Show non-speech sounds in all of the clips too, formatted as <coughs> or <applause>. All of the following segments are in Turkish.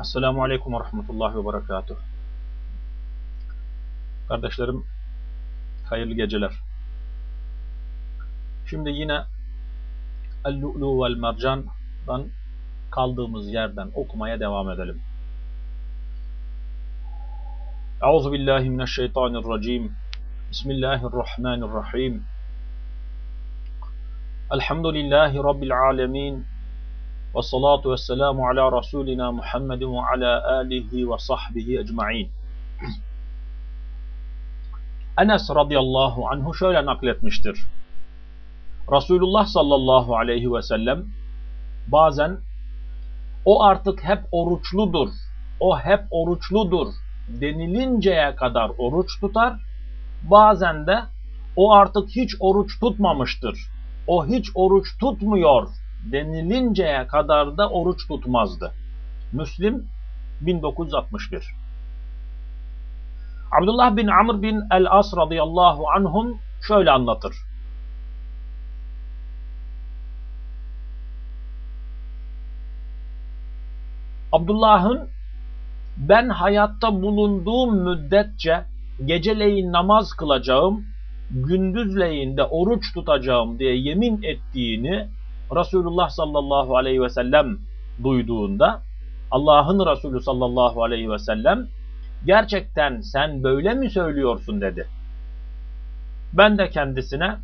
Esselamu Aleyküm ve Rahmetullahi ve Berekatuh. Kardeşlerim, hayırlı geceler. Şimdi yine El-Lu'lu vel Mercan'dan kaldığımız yerden okumaya devam edelim. Euzu billahi mineşşeytanirracim. Bismillahirrahmanirrahim. Elhamdülillahi rabbil alamin. Ve salatu ve selamu ala Resulina Muhammedin ve ala alihi ve sahbihi ecma'in. Enes radıyallahu anhu şöyle nakletmiştir. Resulullah sallallahu aleyhi ve sellem bazen o artık hep oruçludur, o hep oruçludur denilinceye kadar oruç tutar, bazen de o artık hiç oruç tutmamıştır, o hiç oruç tutmuyor denilinceye kadar da oruç tutmazdı. Müslim 1961 Abdullah bin Amr bin el-As radıyallahu anhum şöyle anlatır. Abdullah'ın ben hayatta bulunduğum müddetçe geceleyin namaz kılacağım, gündüzleyin de oruç tutacağım diye yemin ettiğini Resulullah sallallahu aleyhi ve sellem duyduğunda Allah'ın Resulü sallallahu aleyhi ve sellem gerçekten sen böyle mi söylüyorsun dedi. Ben de kendisine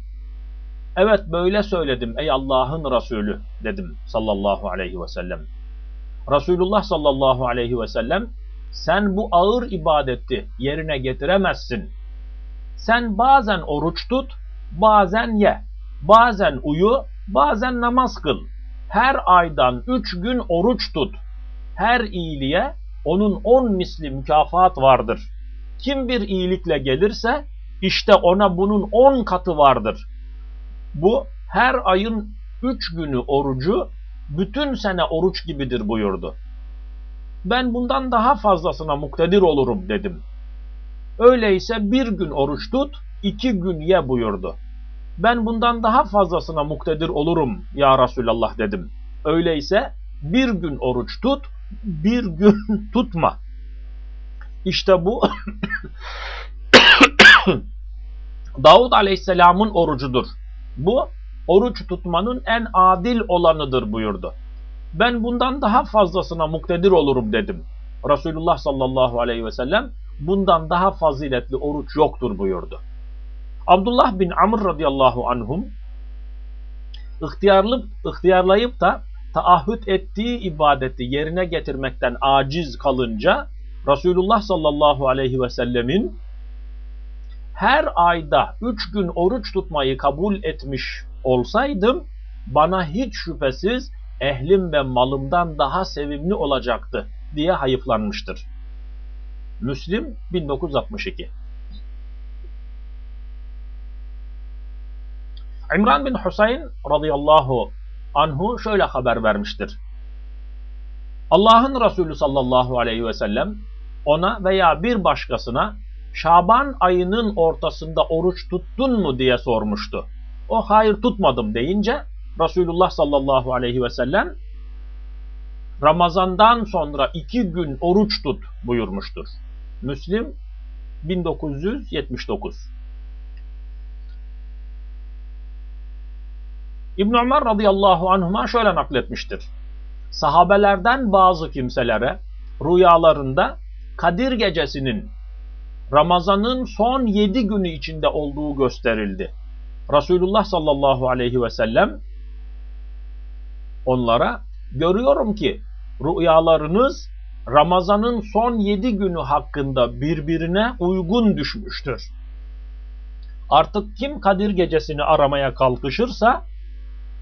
evet böyle söyledim ey Allah'ın Resulü dedim sallallahu aleyhi ve sellem. Resulullah sallallahu aleyhi ve sellem sen bu ağır ibadeti yerine getiremezsin. Sen bazen oruç tut, bazen ye, bazen uyu, bazen namaz kıl. Her aydan üç gün oruç tut. Her iyiliğe onun on misli mükafat vardır. Kim bir iyilikle gelirse işte ona bunun on katı vardır. Bu her ayın üç günü orucu bütün sene oruç gibidir buyurdu. Ben bundan daha fazlasına muktedir olurum dedim. Öyleyse bir gün oruç tut, iki gün ye buyurdu. Ben bundan daha fazlasına muktedir olurum ya Resulallah dedim. Öyleyse bir gün oruç tut, bir gün <laughs> tutma. İşte bu <coughs> Davud Aleyhisselam'ın orucudur. Bu oruç tutmanın en adil olanıdır buyurdu. Ben bundan daha fazlasına muktedir olurum dedim. Resulullah sallallahu aleyhi ve sellem bundan daha faziletli oruç yoktur buyurdu. Abdullah bin Amr radıyallahu anhum ihtiyarlı, ihtiyarlayıp da taahhüt ettiği ibadeti yerine getirmekten aciz kalınca Resulullah sallallahu aleyhi ve sellemin her ayda üç gün oruç tutmayı kabul etmiş olsaydım bana hiç şüphesiz ehlim ve malımdan daha sevimli olacaktı diye hayıflanmıştır. Müslim 1962 İmran bin Hüseyin radıyallahu anhu şöyle haber vermiştir. Allah'ın Resulü sallallahu aleyhi ve sellem ona veya bir başkasına Şaban ayının ortasında oruç tuttun mu diye sormuştu. O hayır tutmadım deyince Resulullah sallallahu aleyhi ve sellem Ramazandan sonra iki gün oruç tut buyurmuştur. Müslim 1979 İbn Ömer radıyallahu anhuma şöyle nakletmiştir. Sahabelerden bazı kimselere rüyalarında Kadir gecesinin Ramazan'ın son yedi günü içinde olduğu gösterildi. Resulullah sallallahu aleyhi ve sellem onlara görüyorum ki rüyalarınız Ramazan'ın son yedi günü hakkında birbirine uygun düşmüştür. Artık kim Kadir gecesini aramaya kalkışırsa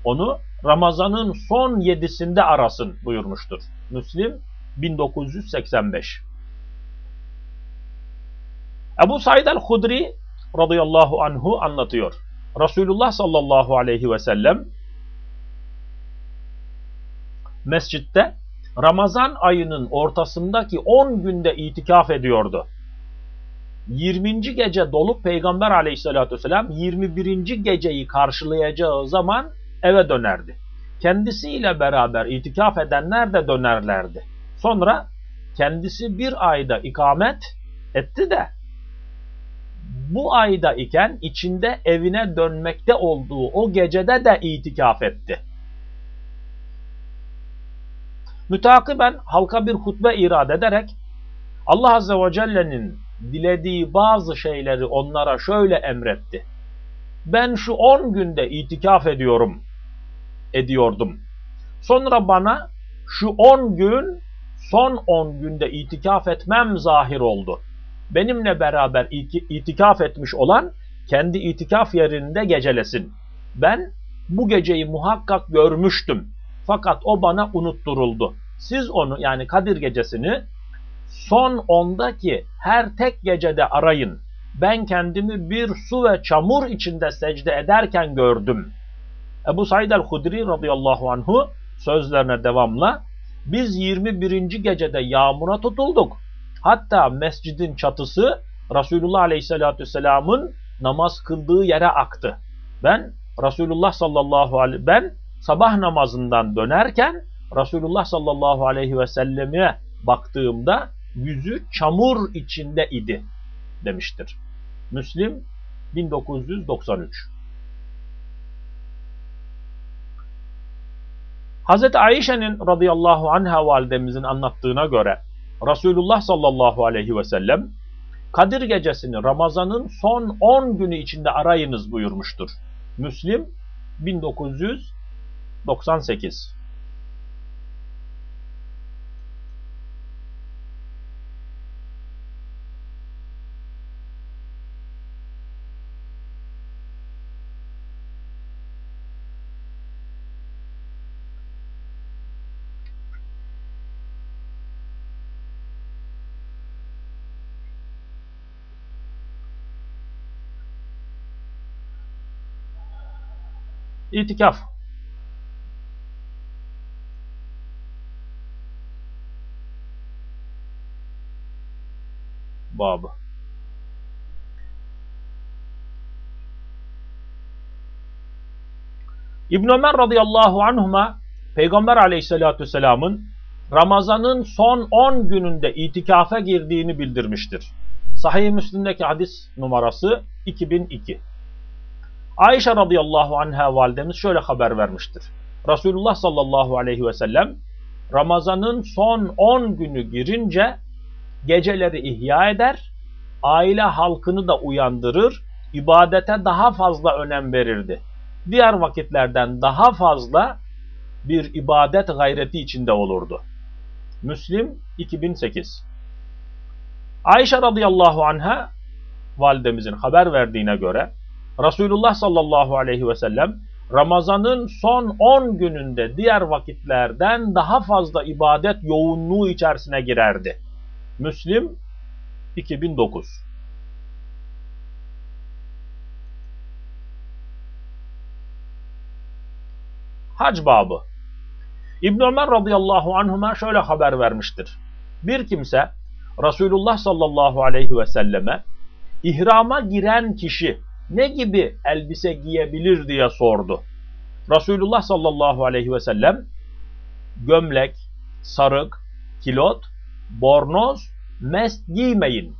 onu Ramazan'ın son yedisinde arasın buyurmuştur. Müslim 1985 Ebu Said el-Hudri radıyallahu anhu anlatıyor. Resulullah sallallahu aleyhi ve sellem mescitte Ramazan ayının ortasındaki 10 günde itikaf ediyordu. 20. gece dolup Peygamber aleyhissalatü vesselam 21. geceyi karşılayacağı zaman eve dönerdi. Kendisiyle beraber itikaf edenler de dönerlerdi. Sonra kendisi bir ayda ikamet etti de bu ayda iken içinde evine dönmekte olduğu o gecede de itikaf etti. Mütakiben halka bir hutbe irad ederek Allah Azze ve Celle'nin dilediği bazı şeyleri onlara şöyle emretti. Ben şu 10 günde itikaf ediyorum, ediyordum. Sonra bana şu 10 gün, son 10 günde itikaf etmem zahir oldu. Benimle beraber itikaf etmiş olan kendi itikaf yerinde gecelesin. Ben bu geceyi muhakkak görmüştüm. Fakat o bana unutturuldu. Siz onu yani Kadir gecesini son ondaki her tek gecede arayın. Ben kendimi bir su ve çamur içinde secde ederken gördüm. Ebu Said el-Hudri radıyallahu anhu sözlerine devamla biz 21. gecede yağmura tutulduk. Hatta mescidin çatısı Resulullah aleyhissalatü vesselamın namaz kıldığı yere aktı. Ben Resulullah sallallahu aleyhi ben sabah namazından dönerken Resulullah sallallahu aleyhi ve selleme baktığımda yüzü çamur içinde idi demiştir. Müslim 1993 Hazreti Ayşe'nin radıyallahu anha validemizin anlattığına göre Resulullah sallallahu aleyhi ve sellem Kadir gecesini Ramazan'ın son 10 günü içinde arayınız buyurmuştur. Müslim 1998 İtikaf. Babı. İbn Ömer radıyallahu anhuma Peygamber aleyhissalatü vesselamın Ramazan'ın son 10 gününde itikafa girdiğini bildirmiştir. Sahih Müslim'deki hadis numarası 2002. Ayşe radıyallahu anha validemiz şöyle haber vermiştir. Resulullah sallallahu aleyhi ve sellem Ramazan'ın son 10 günü girince geceleri ihya eder, aile halkını da uyandırır, ibadete daha fazla önem verirdi. Diğer vakitlerden daha fazla bir ibadet gayreti içinde olurdu. Müslim 2008 Ayşe radıyallahu anha validemizin haber verdiğine göre Resulullah sallallahu aleyhi ve sellem Ramazan'ın son 10 gününde diğer vakitlerden daha fazla ibadet yoğunluğu içerisine girerdi. Müslim 2009 Hac babı İbn Ömer radıyallahu anhuma şöyle haber vermiştir. Bir kimse Resulullah sallallahu aleyhi ve selleme ihrama giren kişi ne gibi elbise giyebilir diye sordu. Resulullah sallallahu aleyhi ve sellem gömlek, sarık, kilot, bornoz, mest giymeyin.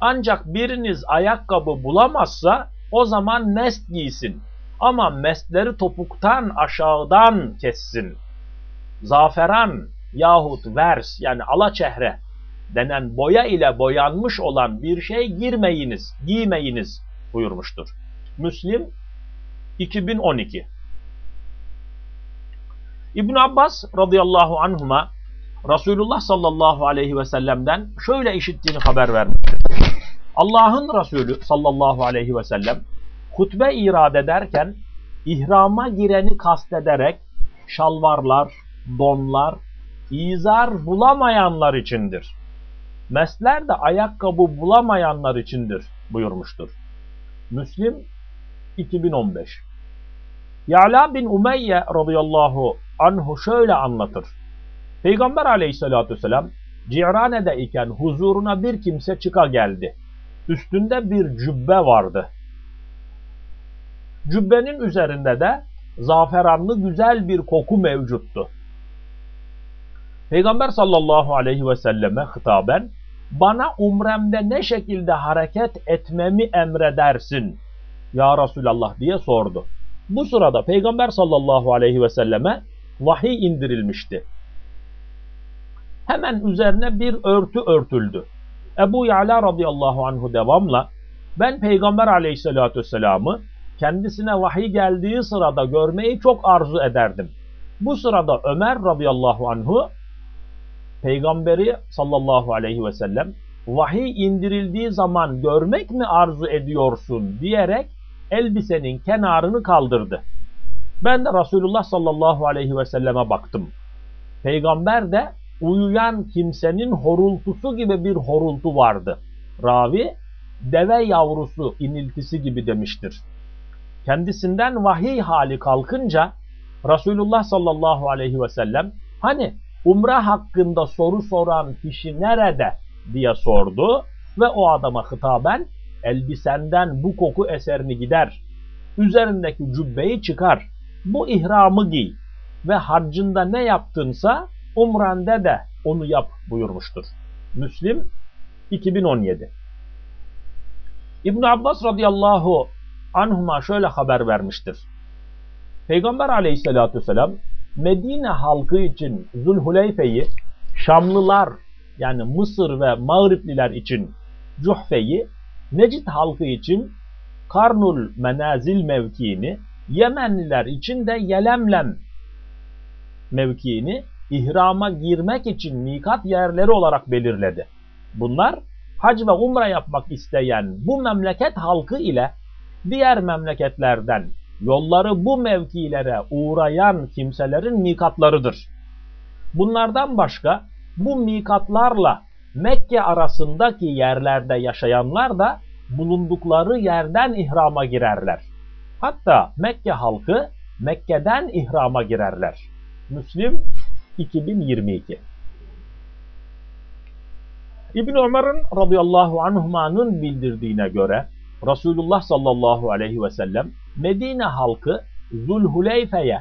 Ancak biriniz ayakkabı bulamazsa o zaman mest giysin. Ama mestleri topuktan aşağıdan kessin. Zaferan yahut vers yani alaçehre denen boya ile boyanmış olan bir şey girmeyiniz, giymeyiniz buyurmuştur. Müslim 2012 İbn Abbas radıyallahu anhuma Resulullah sallallahu aleyhi ve sellem'den şöyle işittiğini haber vermiştir. Allah'ın Resulü sallallahu aleyhi ve sellem hutbe irade ederken ihrama gireni kastederek şalvarlar, donlar, izar bulamayanlar içindir. Mesler de ayakkabı bulamayanlar içindir buyurmuştur. Müslim 2015 Ya'la bin Umeyye radıyallahu anhu şöyle anlatır. Peygamber aleyhissalatü vesselam Cirane'de iken huzuruna bir kimse çıka geldi. Üstünde bir cübbe vardı. Cübbenin üzerinde de zaferanlı güzel bir koku mevcuttu. Peygamber sallallahu aleyhi ve selleme hitaben bana umremde ne şekilde hareket etmemi emredersin ya Resulallah diye sordu. Bu sırada Peygamber sallallahu aleyhi ve selleme vahiy indirilmişti. Hemen üzerine bir örtü örtüldü. Ebu Ya'la radıyallahu anhu devamla ben Peygamber aleyhissalatü vesselam'ı kendisine vahiy geldiği sırada görmeyi çok arzu ederdim. Bu sırada Ömer radıyallahu anhu Peygamberi sallallahu aleyhi ve sellem vahiy indirildiği zaman görmek mi arzu ediyorsun diyerek elbisenin kenarını kaldırdı. Ben de Resulullah sallallahu aleyhi ve selleme baktım. Peygamber de uyuyan kimsenin horultusu gibi bir horultu vardı. Ravi, deve yavrusu iniltisi gibi demiştir. Kendisinden vahiy hali kalkınca Resulullah sallallahu aleyhi ve sellem hani umre hakkında soru soran kişi nerede diye sordu ve o adama hitaben elbisenden bu koku eserini gider, üzerindeki cübbeyi çıkar, bu ihramı giy ve harcında ne yaptınsa umrende de onu yap buyurmuştur. Müslim 2017 İbn Abbas radıyallahu anhuma şöyle haber vermiştir. Peygamber aleyhissalatü vesselam Medine halkı için Zulhuleyfe'yi, Şamlılar yani Mısır ve Mağripliler için Cuhfe'yi, Necid halkı için Karnul Menazil mevkiini, Yemenliler için de Yelemlem mevkiini ihrama girmek için mikat yerleri olarak belirledi. Bunlar hac ve umre yapmak isteyen bu memleket halkı ile diğer memleketlerden yolları bu mevkilere uğrayan kimselerin mikatlarıdır. Bunlardan başka bu mikatlarla Mekke arasındaki yerlerde yaşayanlar da bulundukları yerden ihrama girerler. Hatta Mekke halkı Mekke'den ihrama girerler. Müslim 2022 İbn Ömer'in radıyallahu anhuma'nın bildirdiğine göre Resulullah sallallahu aleyhi ve sellem Medine halkı Zulhuleyfe'ye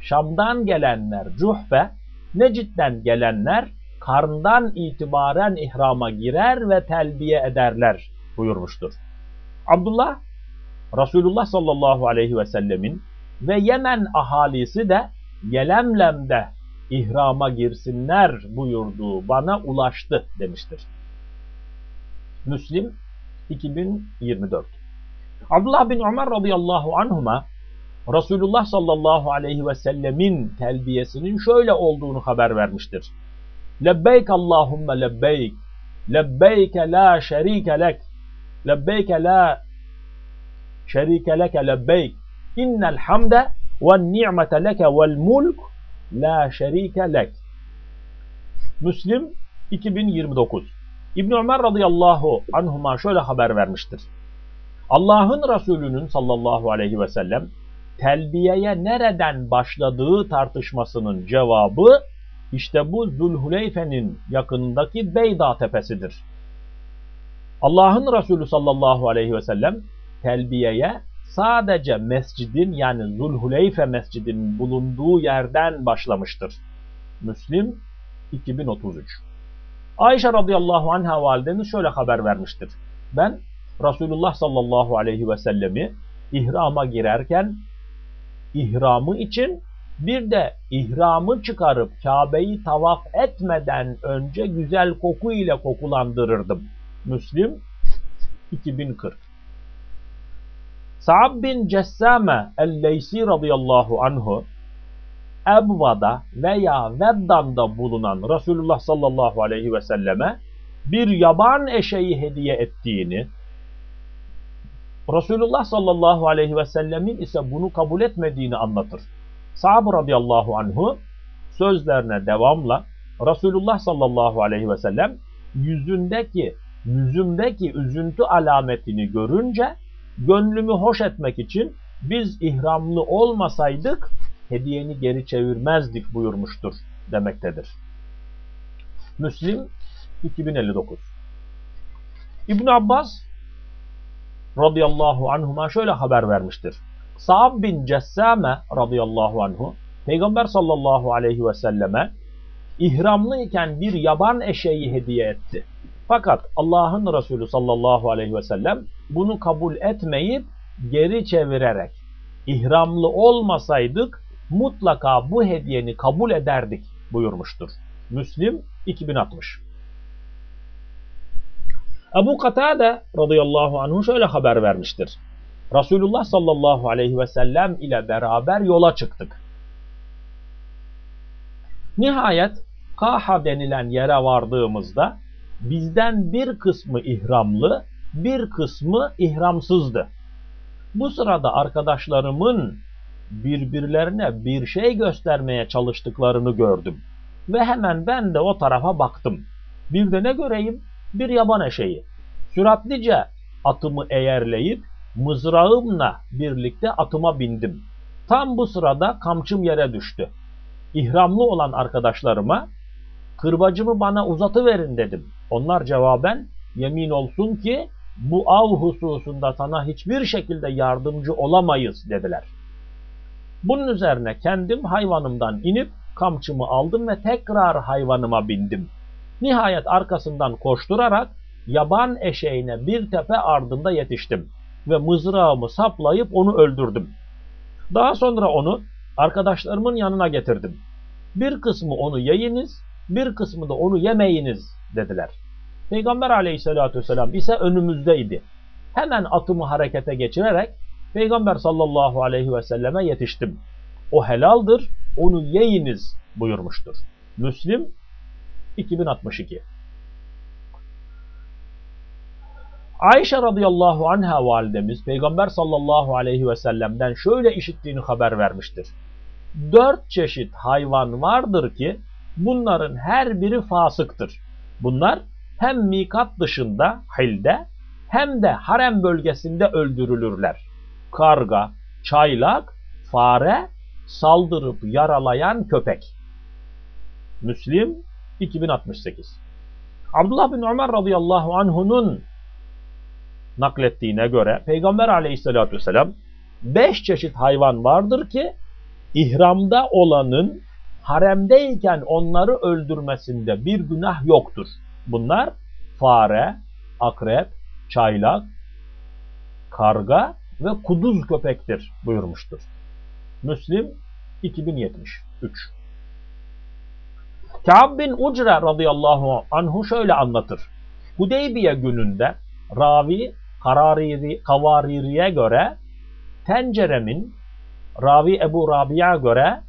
Şam'dan gelenler Cuhfe, Necid'den gelenler karndan itibaren ihrama girer ve telbiye ederler buyurmuştur. Abdullah Resulullah sallallahu aleyhi ve sellemin ve Yemen ahalisi de Yelemlem'de ihrama girsinler buyurduğu bana ulaştı demiştir. Müslim 2024 Abdullah bin Ömer radıyallahu anhuma Resulullah sallallahu aleyhi ve sellemin telbiyesinin şöyle olduğunu haber vermiştir. Lebbeyk Allahümme lebbeyk lebbeyke la şerike lek lebbeyke la şerike leke lebbeyk innel hamde ve ni'mete leke vel mulk la şerike lek Müslim 2029 İbn Ömer radıyallahu anhuma şöyle haber vermiştir. Allah'ın Resulü'nün sallallahu aleyhi ve sellem telbiyeye nereden başladığı tartışmasının cevabı işte bu Zulhuleyfe'nin yakınındaki Beyda tepesidir. Allah'ın Resulü sallallahu aleyhi ve sellem telbiyeye sadece mescidin yani Zulhuleyfe mescidinin bulunduğu yerden başlamıştır. Müslim 2033 Ayşe radıyallahu anha validemiz şöyle haber vermiştir. Ben Resulullah sallallahu aleyhi ve sellemi ihrama girerken ihramı için bir de ihramı çıkarıp Kabe'yi tavaf etmeden önce güzel koku ile kokulandırırdım. Müslim 2040 Sa'ab bin Cessame el-Leysi radıyallahu anhu Ebva'da veya Veddan'da bulunan Resulullah sallallahu aleyhi ve selleme bir yaban eşeği hediye ettiğini, Resulullah sallallahu aleyhi ve sellemin ise bunu kabul etmediğini anlatır. Sa'b radıyallahu anhu sözlerine devamla Resulullah sallallahu aleyhi ve sellem yüzündeki, yüzümdeki üzüntü alametini görünce gönlümü hoş etmek için biz ihramlı olmasaydık hediyeni geri çevirmezdik buyurmuştur demektedir. Müslim 2059 İbn Abbas radıyallahu anhuma şöyle haber vermiştir. Sa'ab bin Cessame radıyallahu anhu Peygamber sallallahu aleyhi ve selleme ihramlıyken bir yaban eşeği hediye etti. Fakat Allah'ın Resulü sallallahu aleyhi ve sellem bunu kabul etmeyip geri çevirerek ihramlı olmasaydık mutlaka bu hediyeni kabul ederdik buyurmuştur. Müslim 2060 Ebu Katade radıyallahu anhu şöyle haber vermiştir. Resulullah sallallahu aleyhi ve sellem ile beraber yola çıktık. Nihayet Kaha denilen yere vardığımızda bizden bir kısmı ihramlı, bir kısmı ihramsızdı. Bu sırada arkadaşlarımın birbirlerine bir şey göstermeye çalıştıklarını gördüm. Ve hemen ben de o tarafa baktım. Bir de ne göreyim? Bir yaban eşeği. Süratlice atımı eğerleyip mızrağımla birlikte atıma bindim. Tam bu sırada kamçım yere düştü. İhramlı olan arkadaşlarıma kırbacımı bana uzatıverin dedim. Onlar cevaben yemin olsun ki bu av hususunda sana hiçbir şekilde yardımcı olamayız dediler. Bunun üzerine kendim hayvanımdan inip kamçımı aldım ve tekrar hayvanıma bindim. Nihayet arkasından koşturarak yaban eşeğine bir tepe ardında yetiştim ve mızrağımı saplayıp onu öldürdüm. Daha sonra onu arkadaşlarımın yanına getirdim. Bir kısmı onu yiyiniz, bir kısmı da onu yemeyiniz dediler. Peygamber aleyhissalatü vesselam ise önümüzdeydi. Hemen atımı harekete geçirerek Peygamber sallallahu aleyhi ve selleme yetiştim. O helaldir, onu yiyiniz buyurmuştur. Müslim 2062 Ayşe radıyallahu anha validemiz Peygamber sallallahu aleyhi ve sellem'den şöyle işittiğini haber vermiştir. Dört çeşit hayvan vardır ki bunların her biri fasıktır. Bunlar hem mikat dışında hilde hem de harem bölgesinde öldürülürler. Karga, çaylak, fare, saldırıp yaralayan köpek. Müslim 2068 Abdullah bin Ömer radıyallahu anh'unun naklettiğine göre Peygamber aleyhissalatü vesselam beş çeşit hayvan vardır ki ihramda olanın haremdeyken onları öldürmesinde bir günah yoktur. Bunlar fare, akrep, çaylak, karga ve kuduz köpektir buyurmuştur. Müslim 2073 Ka'b bin Ucre radıyallahu anhu şöyle anlatır. Hudeybiye gününde ravi Karariri, Kavariri'ye göre tenceremin ravi Ebu Rabia göre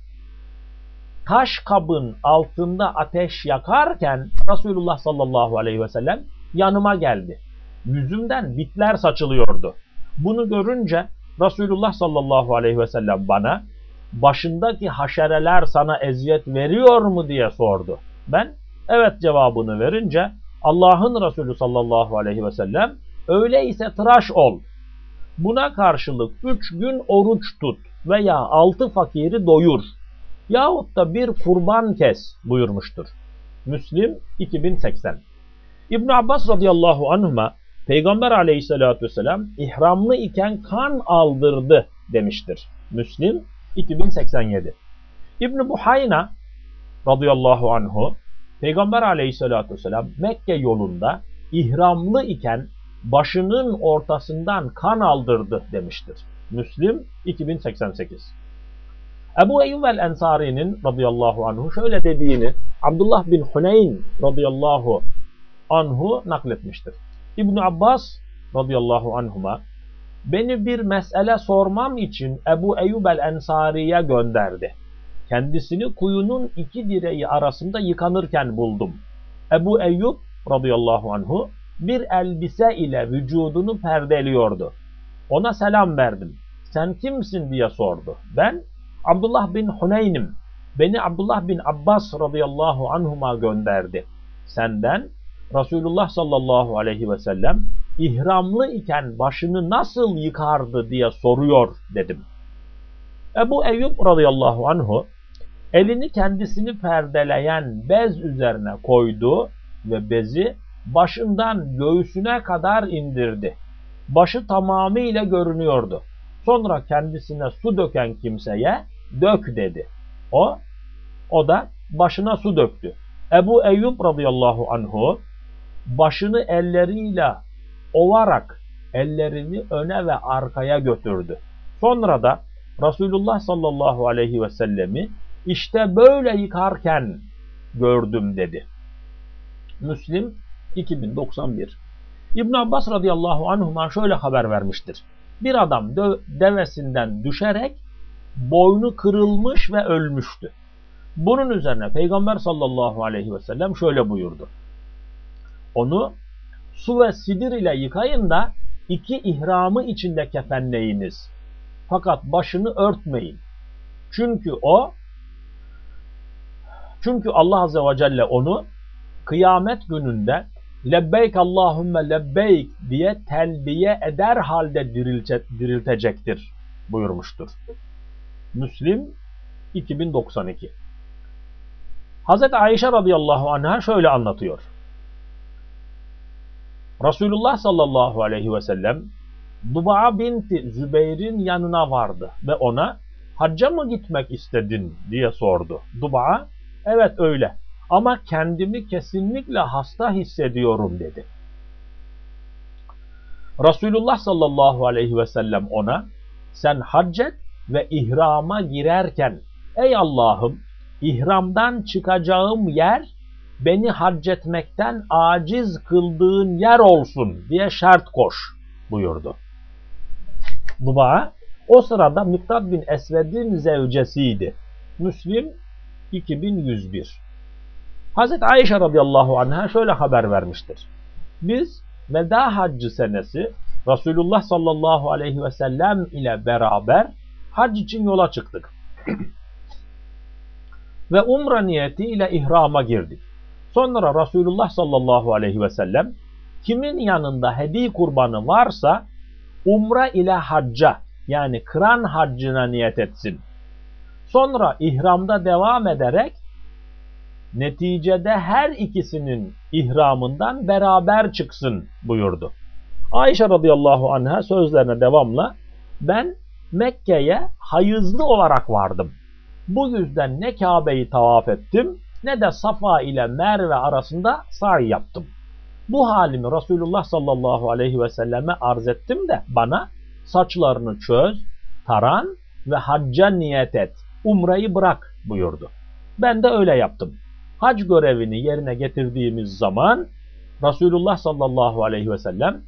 taş kabın altında ateş yakarken Resulullah sallallahu aleyhi ve sellem yanıma geldi. Yüzümden bitler saçılıyordu. Bunu görünce Resulullah sallallahu aleyhi ve sellem bana başındaki haşereler sana eziyet veriyor mu diye sordu. Ben evet cevabını verince Allah'ın Resulü sallallahu aleyhi ve sellem öyleyse tıraş ol. Buna karşılık üç gün oruç tut veya altı fakiri doyur yahut da bir kurban kes buyurmuştur. Müslim 2080 İbn Abbas radıyallahu anhuma Peygamber aleyhissalatü vesselam ihramlı iken kan aldırdı demiştir. Müslim 2087 İbn Buhayna radıyallahu anhu Peygamber aleyhissalatü vesselam Mekke yolunda ihramlı iken başının ortasından kan aldırdı demiştir. Müslim 2088 Ebu Eyyub el-Ensari'nin radıyallahu anhu şöyle dediğini Abdullah bin Huneyn radıyallahu anhu nakletmiştir. İbn Abbas radıyallahu anhuma beni bir mesele sormam için Ebu Eyyub el-Ensari'ye gönderdi. Kendisini kuyunun iki direği arasında yıkanırken buldum. Ebu Eyyub radıyallahu anhu bir elbise ile vücudunu perdeliyordu. Ona selam verdim. Sen kimsin diye sordu. Ben Abdullah bin Huneyn'im. Beni Abdullah bin Abbas radıyallahu anhuma gönderdi. Senden Resulullah sallallahu aleyhi ve sellem ihramlı iken başını nasıl yıkardı diye soruyor dedim. Ebu Eyyub radıyallahu anhu elini kendisini perdeleyen bez üzerine koydu ve bezi başından göğsüne kadar indirdi. Başı tamamıyla görünüyordu. Sonra kendisine su döken kimseye dök dedi. O, o da başına su döktü. Ebu Eyyub radıyallahu anhu başını elleriyle ovarak ellerini öne ve arkaya götürdü. Sonra da Resulullah sallallahu aleyhi ve sellemi işte böyle yıkarken gördüm dedi. Müslim 2091 İbn Abbas radıyallahu anhuma şöyle haber vermiştir. Bir adam devesinden düşerek boynu kırılmış ve ölmüştü. Bunun üzerine Peygamber sallallahu aleyhi ve sellem şöyle buyurdu. Onu su ve sidir ile yıkayın da iki ihramı içinde kefenleyiniz. Fakat başını örtmeyin. Çünkü o çünkü Allah azze ve celle onu kıyamet gününde lebbeyk Allahümme lebbeyk diye telbiye eder halde dirilte, diriltecektir buyurmuştur. Müslim 2092 Hazreti Ayşe radıyallahu anh'a şöyle anlatıyor. Resulullah sallallahu aleyhi ve sellem Duba'a binti Zübeyir'in yanına vardı ve ona hacca mı gitmek istedin diye sordu. Duba'a evet öyle ama kendimi kesinlikle hasta hissediyorum dedi. Resulullah sallallahu aleyhi ve sellem ona sen haccet ve ihrama girerken ey Allah'ım ihramdan çıkacağım yer beni haccetmekten aciz kıldığın yer olsun diye şart koş buyurdu. Duba o sırada Miktad bin Esved'in zevcesiydi. Müslim 2101 Hazreti Ayşe radıyallahu anh'a şöyle haber vermiştir. Biz veda haccı senesi Resulullah sallallahu aleyhi ve sellem ile beraber hac için yola çıktık. <clears throat> ve umre niyetiyle ihrama girdik. Sonra Resulullah sallallahu aleyhi ve sellem kimin yanında hediye kurbanı varsa umre ile hacca yani kıran haccına niyet etsin. Sonra ihramda devam ederek neticede her ikisinin ihramından beraber çıksın buyurdu. Ayşe radıyallahu anha sözlerine devamla ben Mekke'ye hayızlı olarak vardım. Bu yüzden ne Kabe'yi tavaf ettim ne de Safa ile Merve arasında sa'i yaptım. Bu halimi Resulullah sallallahu aleyhi ve selleme arz ettim de bana saçlarını çöz, taran ve hacca niyet et, umreyi bırak buyurdu. Ben de öyle yaptım. Hac görevini yerine getirdiğimiz zaman Resulullah sallallahu aleyhi ve sellem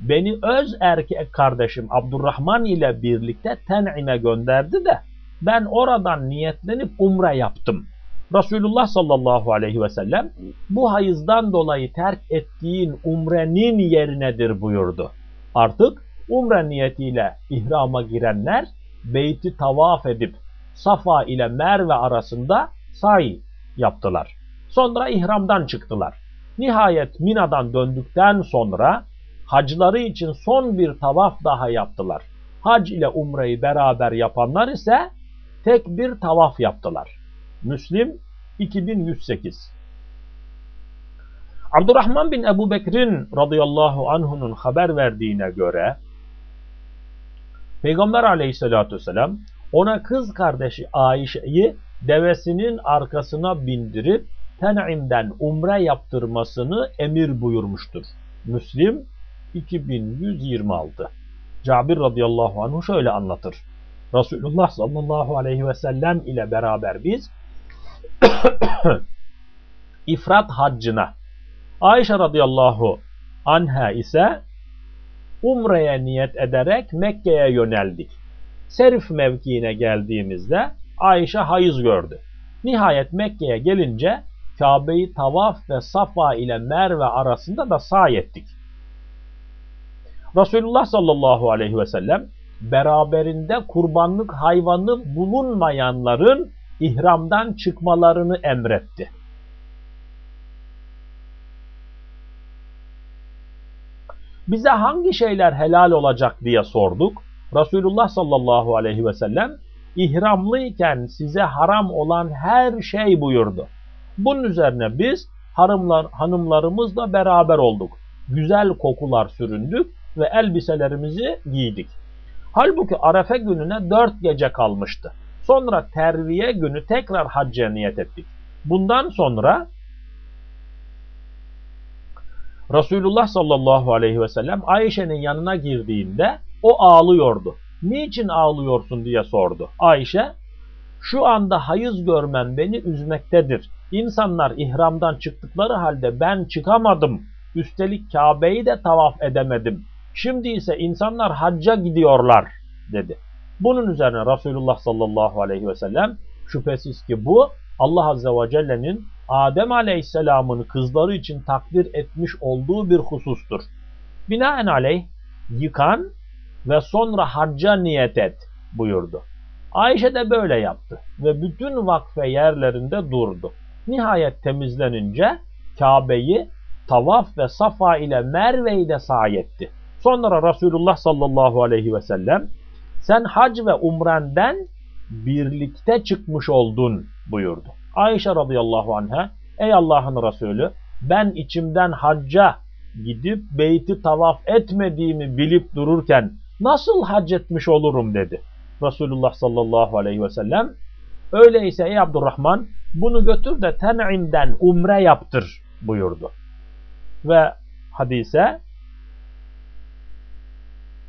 beni öz erkek kardeşim Abdurrahman ile birlikte Ten'ime gönderdi de ben oradan niyetlenip umre yaptım. Resulullah sallallahu aleyhi ve sellem bu hayızdan dolayı terk ettiğin umrenin yerinedir buyurdu. Artık umre niyetiyle ihrama girenler beyti tavaf edip Safa ile Merve arasında say yaptılar. Sonra ihramdan çıktılar. Nihayet Mina'dan döndükten sonra hacıları için son bir tavaf daha yaptılar. Hac ile umreyi beraber yapanlar ise tek bir tavaf yaptılar. Müslim 2108 Abdurrahman bin Ebu Bekir'in radıyallahu anhunun haber verdiğine göre Peygamber aleyhissalatü vesselam ona kız kardeşi Ayşe'yi devesinin arkasına bindirip Ten'im'den umre yaptırmasını emir buyurmuştur. Müslim 2126 Cabir radıyallahu anh şöyle anlatır. Resulullah sallallahu aleyhi ve sellem ile beraber biz <coughs> ifrat haccına Ayşe radıyallahu anha ise Umre'ye niyet ederek Mekke'ye yöneldik. Serif mevkiine geldiğimizde Ayşe hayız gördü. Nihayet Mekke'ye gelince Kabe'yi tavaf ve Safa ile Merve arasında da sahi ettik. Resulullah sallallahu aleyhi ve sellem beraberinde kurbanlık hayvanı bulunmayanların ihramdan çıkmalarını emretti. Bize hangi şeyler helal olacak diye sorduk. Resulullah sallallahu aleyhi ve sellem ihramlıyken size haram olan her şey buyurdu. Bunun üzerine biz hanımlar, hanımlarımızla beraber olduk. Güzel kokular süründük ve elbiselerimizi giydik. Halbuki Arefe gününe dört gece kalmıştı. Sonra terviye günü tekrar hacca niyet ettik. Bundan sonra Resulullah sallallahu aleyhi ve sellem Ayşe'nin yanına girdiğinde o ağlıyordu. Niçin ağlıyorsun diye sordu. Ayşe, şu anda hayız görmem beni üzmektedir. İnsanlar ihramdan çıktıkları halde ben çıkamadım. Üstelik Kabe'yi de tavaf edemedim. Şimdi ise insanlar hacca gidiyorlar dedi. Bunun üzerine Resulullah sallallahu aleyhi ve sellem şüphesiz ki bu Allah azze ve celle'nin Adem aleyhisselamın kızları için takdir etmiş olduğu bir husustur. Binaenaleyh yıkan ve sonra hacca niyet et buyurdu. Ayşe de böyle yaptı ve bütün vakfe yerlerinde durdu. Nihayet temizlenince Kabe'yi tavaf ve Safa ile Merve'yi de sahi etti. Sonra Resulullah sallallahu aleyhi ve sellem sen hac ve umrenden birlikte çıkmış oldun buyurdu. Ayşe radıyallahu anha ey Allah'ın Resulü ben içimden hacca gidip beyti tavaf etmediğimi bilip dururken nasıl hac etmiş olurum dedi. Resulullah sallallahu aleyhi ve sellem öyleyse ey Abdurrahman bunu götür de Ten'im'den umre yaptır buyurdu. Ve hadise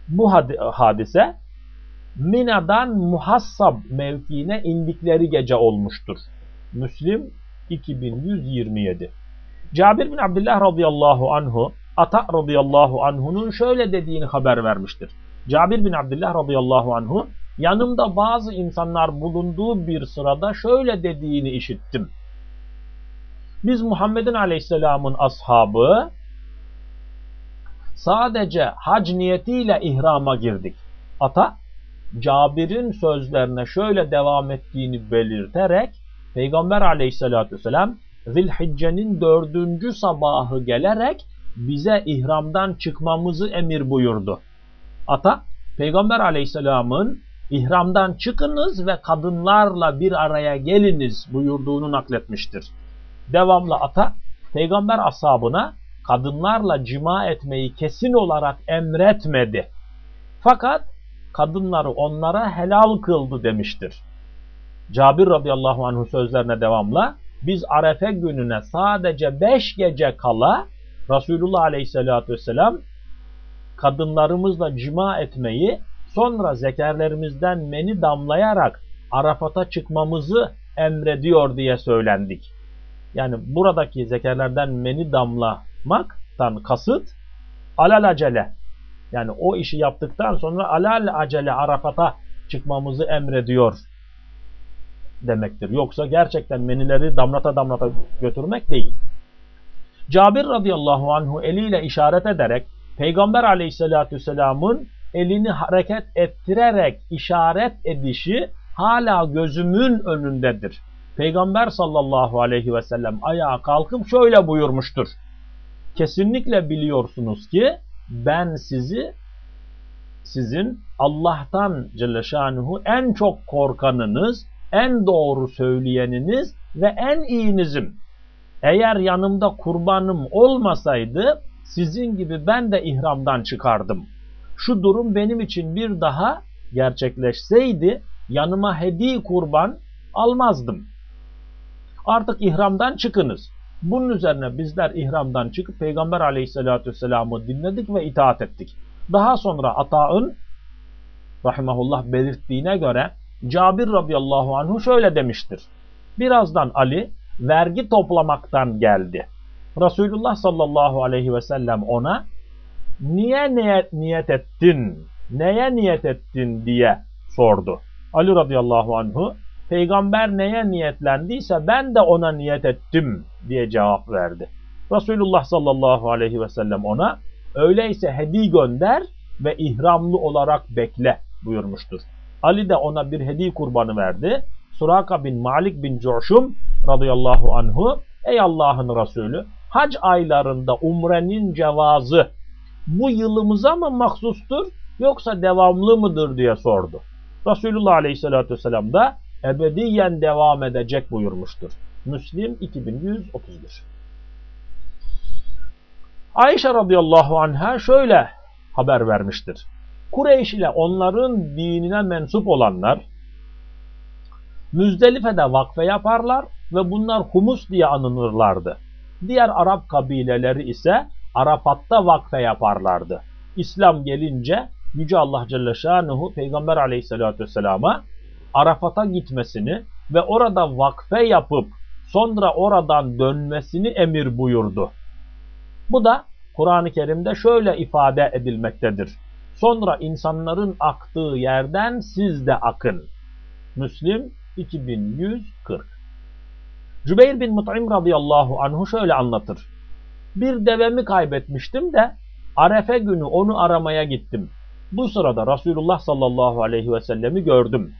bu hadise Mina'dan Muhassab mevkiine indikleri gece olmuştur. Müslim 2127 Cabir bin Abdullah radıyallahu anhu Ata radıyallahu anhu'nun şöyle dediğini haber vermiştir. Cabir bin Abdullah radıyallahu anhu yanımda bazı insanlar bulunduğu bir sırada şöyle dediğini işittim. Biz Muhammed'in aleyhisselamın ashabı sadece hac niyetiyle ihrama girdik. Ata Cabir'in sözlerine şöyle devam ettiğini belirterek Peygamber aleyhissalatü vesselam Zilhicce'nin dördüncü sabahı gelerek bize ihramdan çıkmamızı emir buyurdu. Ata Peygamber aleyhisselamın ihramdan çıkınız ve kadınlarla bir araya geliniz buyurduğunu nakletmiştir. Devamlı ata peygamber ashabına kadınlarla cima etmeyi kesin olarak emretmedi. Fakat kadınları onlara helal kıldı demiştir. Cabir radıyallahu anhu sözlerine devamla biz Arefe gününe sadece beş gece kala Resulullah aleyhissalatü vesselam kadınlarımızla cima etmeyi sonra zekerlerimizden meni damlayarak Arafat'a çıkmamızı emrediyor diye söylendik. Yani buradaki zekerlerden meni damlamaktan kasıt alal acele. Yani o işi yaptıktan sonra alal acele Arafat'a çıkmamızı emrediyor demektir. Yoksa gerçekten menileri damlata damlata götürmek değil. Cabir radıyallahu anhu eliyle işaret ederek Peygamber aleyhissalatü vesselamın elini hareket ettirerek işaret edişi hala gözümün önündedir. Peygamber sallallahu aleyhi ve sellem ayağa kalkıp şöyle buyurmuştur. Kesinlikle biliyorsunuz ki ben sizi sizin Allah'tan Celle Şanuhu en çok korkanınız, en doğru söyleyeniniz ve en iyinizim. Eğer yanımda kurbanım olmasaydı sizin gibi ben de ihramdan çıkardım. Şu durum benim için bir daha gerçekleşseydi yanıma hediye kurban almazdım. Artık ihramdan çıkınız. Bunun üzerine bizler ihramdan çıkıp Peygamber aleyhissalatü vesselam'ı dinledik ve itaat ettik. Daha sonra Ata'ın rahimahullah belirttiğine göre Cabir radıyallahu anhu şöyle demiştir. Birazdan Ali vergi toplamaktan geldi. Resulullah sallallahu aleyhi ve sellem ona niye niyet, niyet ettin, neye niyet ettin diye sordu. Ali radıyallahu anhu peygamber neye niyetlendiyse ben de ona niyet ettim diye cevap verdi. Resulullah sallallahu aleyhi ve sellem ona öyleyse hediye gönder ve ihramlı olarak bekle buyurmuştur. Ali de ona bir hediye kurbanı verdi. Suraka bin Malik bin Coşum radıyallahu anhu ey Allah'ın Resulü hac aylarında umrenin cevazı bu yılımıza mı mahsustur yoksa devamlı mıdır diye sordu. Resulullah aleyhissalatü vesselam da ebediyen devam edecek buyurmuştur. Müslim 2131 Ayşe radıyallahu anha şöyle haber vermiştir. Kureyş ile onların dinine mensup olanlar Müzdelife'de vakfe yaparlar ve bunlar humus diye anılırlardı. Diğer Arap kabileleri ise Arafat'ta vakfe yaparlardı. İslam gelince Yüce Allah Celle Şanuhu Peygamber Aleyhisselatü Vesselam'a Arafat'a gitmesini ve orada vakfe yapıp sonra oradan dönmesini emir buyurdu. Bu da Kur'an-ı Kerim'de şöyle ifade edilmektedir. Sonra insanların aktığı yerden siz de akın. Müslim 2140 Cübeyr bin Mut'im radıyallahu anhu şöyle anlatır. Bir devemi kaybetmiştim de Arefe günü onu aramaya gittim. Bu sırada Resulullah sallallahu aleyhi ve sellemi gördüm.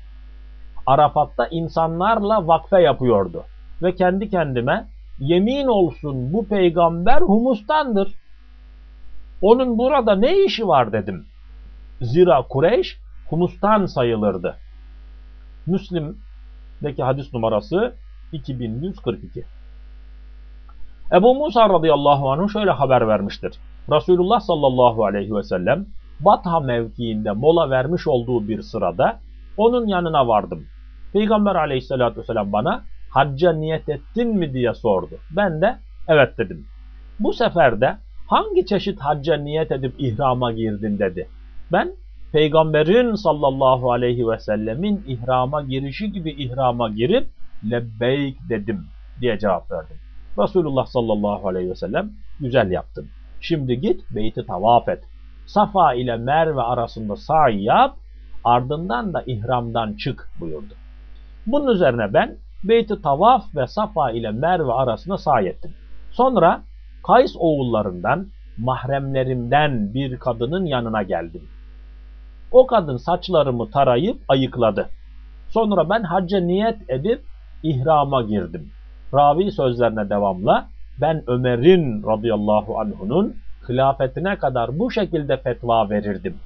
Arafat'ta insanlarla vakfe yapıyordu. Ve kendi kendime yemin olsun bu peygamber humustandır. Onun burada ne işi var dedim. Zira Kureyş humustan sayılırdı. Müslim'deki hadis numarası 2142. Ebu Musa radıyallahu anh şöyle haber vermiştir. Resulullah sallallahu aleyhi ve sellem Batha mevkiinde mola vermiş olduğu bir sırada onun yanına vardım. Peygamber aleyhissalatü vesselam bana hacca niyet ettin mi diye sordu. Ben de evet dedim. Bu sefer de hangi çeşit hacca niyet edip ihrama girdin dedi. Ben peygamberin sallallahu aleyhi ve sellemin ihrama girişi gibi ihrama girip lebbeyk dedim diye cevap verdim. Resulullah sallallahu aleyhi ve sellem güzel yaptın. Şimdi git beyti tavaf et. Safa ile Merve arasında sa'i yap, ardından da ihramdan çık buyurdu. Bunun üzerine ben beyti tavaf ve Safa ile Merve arasında sa'i ettim. Sonra Kays oğullarından, mahremlerimden bir kadının yanına geldim. O kadın saçlarımı tarayıp ayıkladı. Sonra ben hacca niyet edip ihrama girdim. Ravi sözlerine devamla ben Ömer'in radıyallahu anhunun hilafetine kadar bu şekilde fetva verirdim.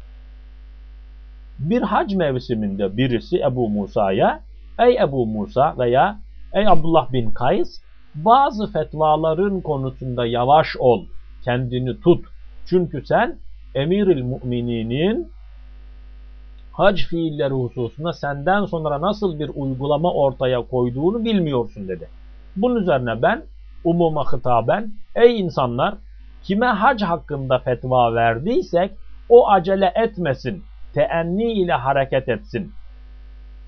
Bir hac mevsiminde birisi Ebu Musa'ya Ey Ebu Musa veya Ey Abdullah bin Kays bazı fetvaların konusunda yavaş ol, kendini tut. Çünkü sen emiril mümininin hac fiilleri hususunda senden sonra nasıl bir uygulama ortaya koyduğunu bilmiyorsun dedi. Bunun üzerine ben umuma hitaben ey insanlar kime hac hakkında fetva verdiysek o acele etmesin, teenni ile hareket etsin.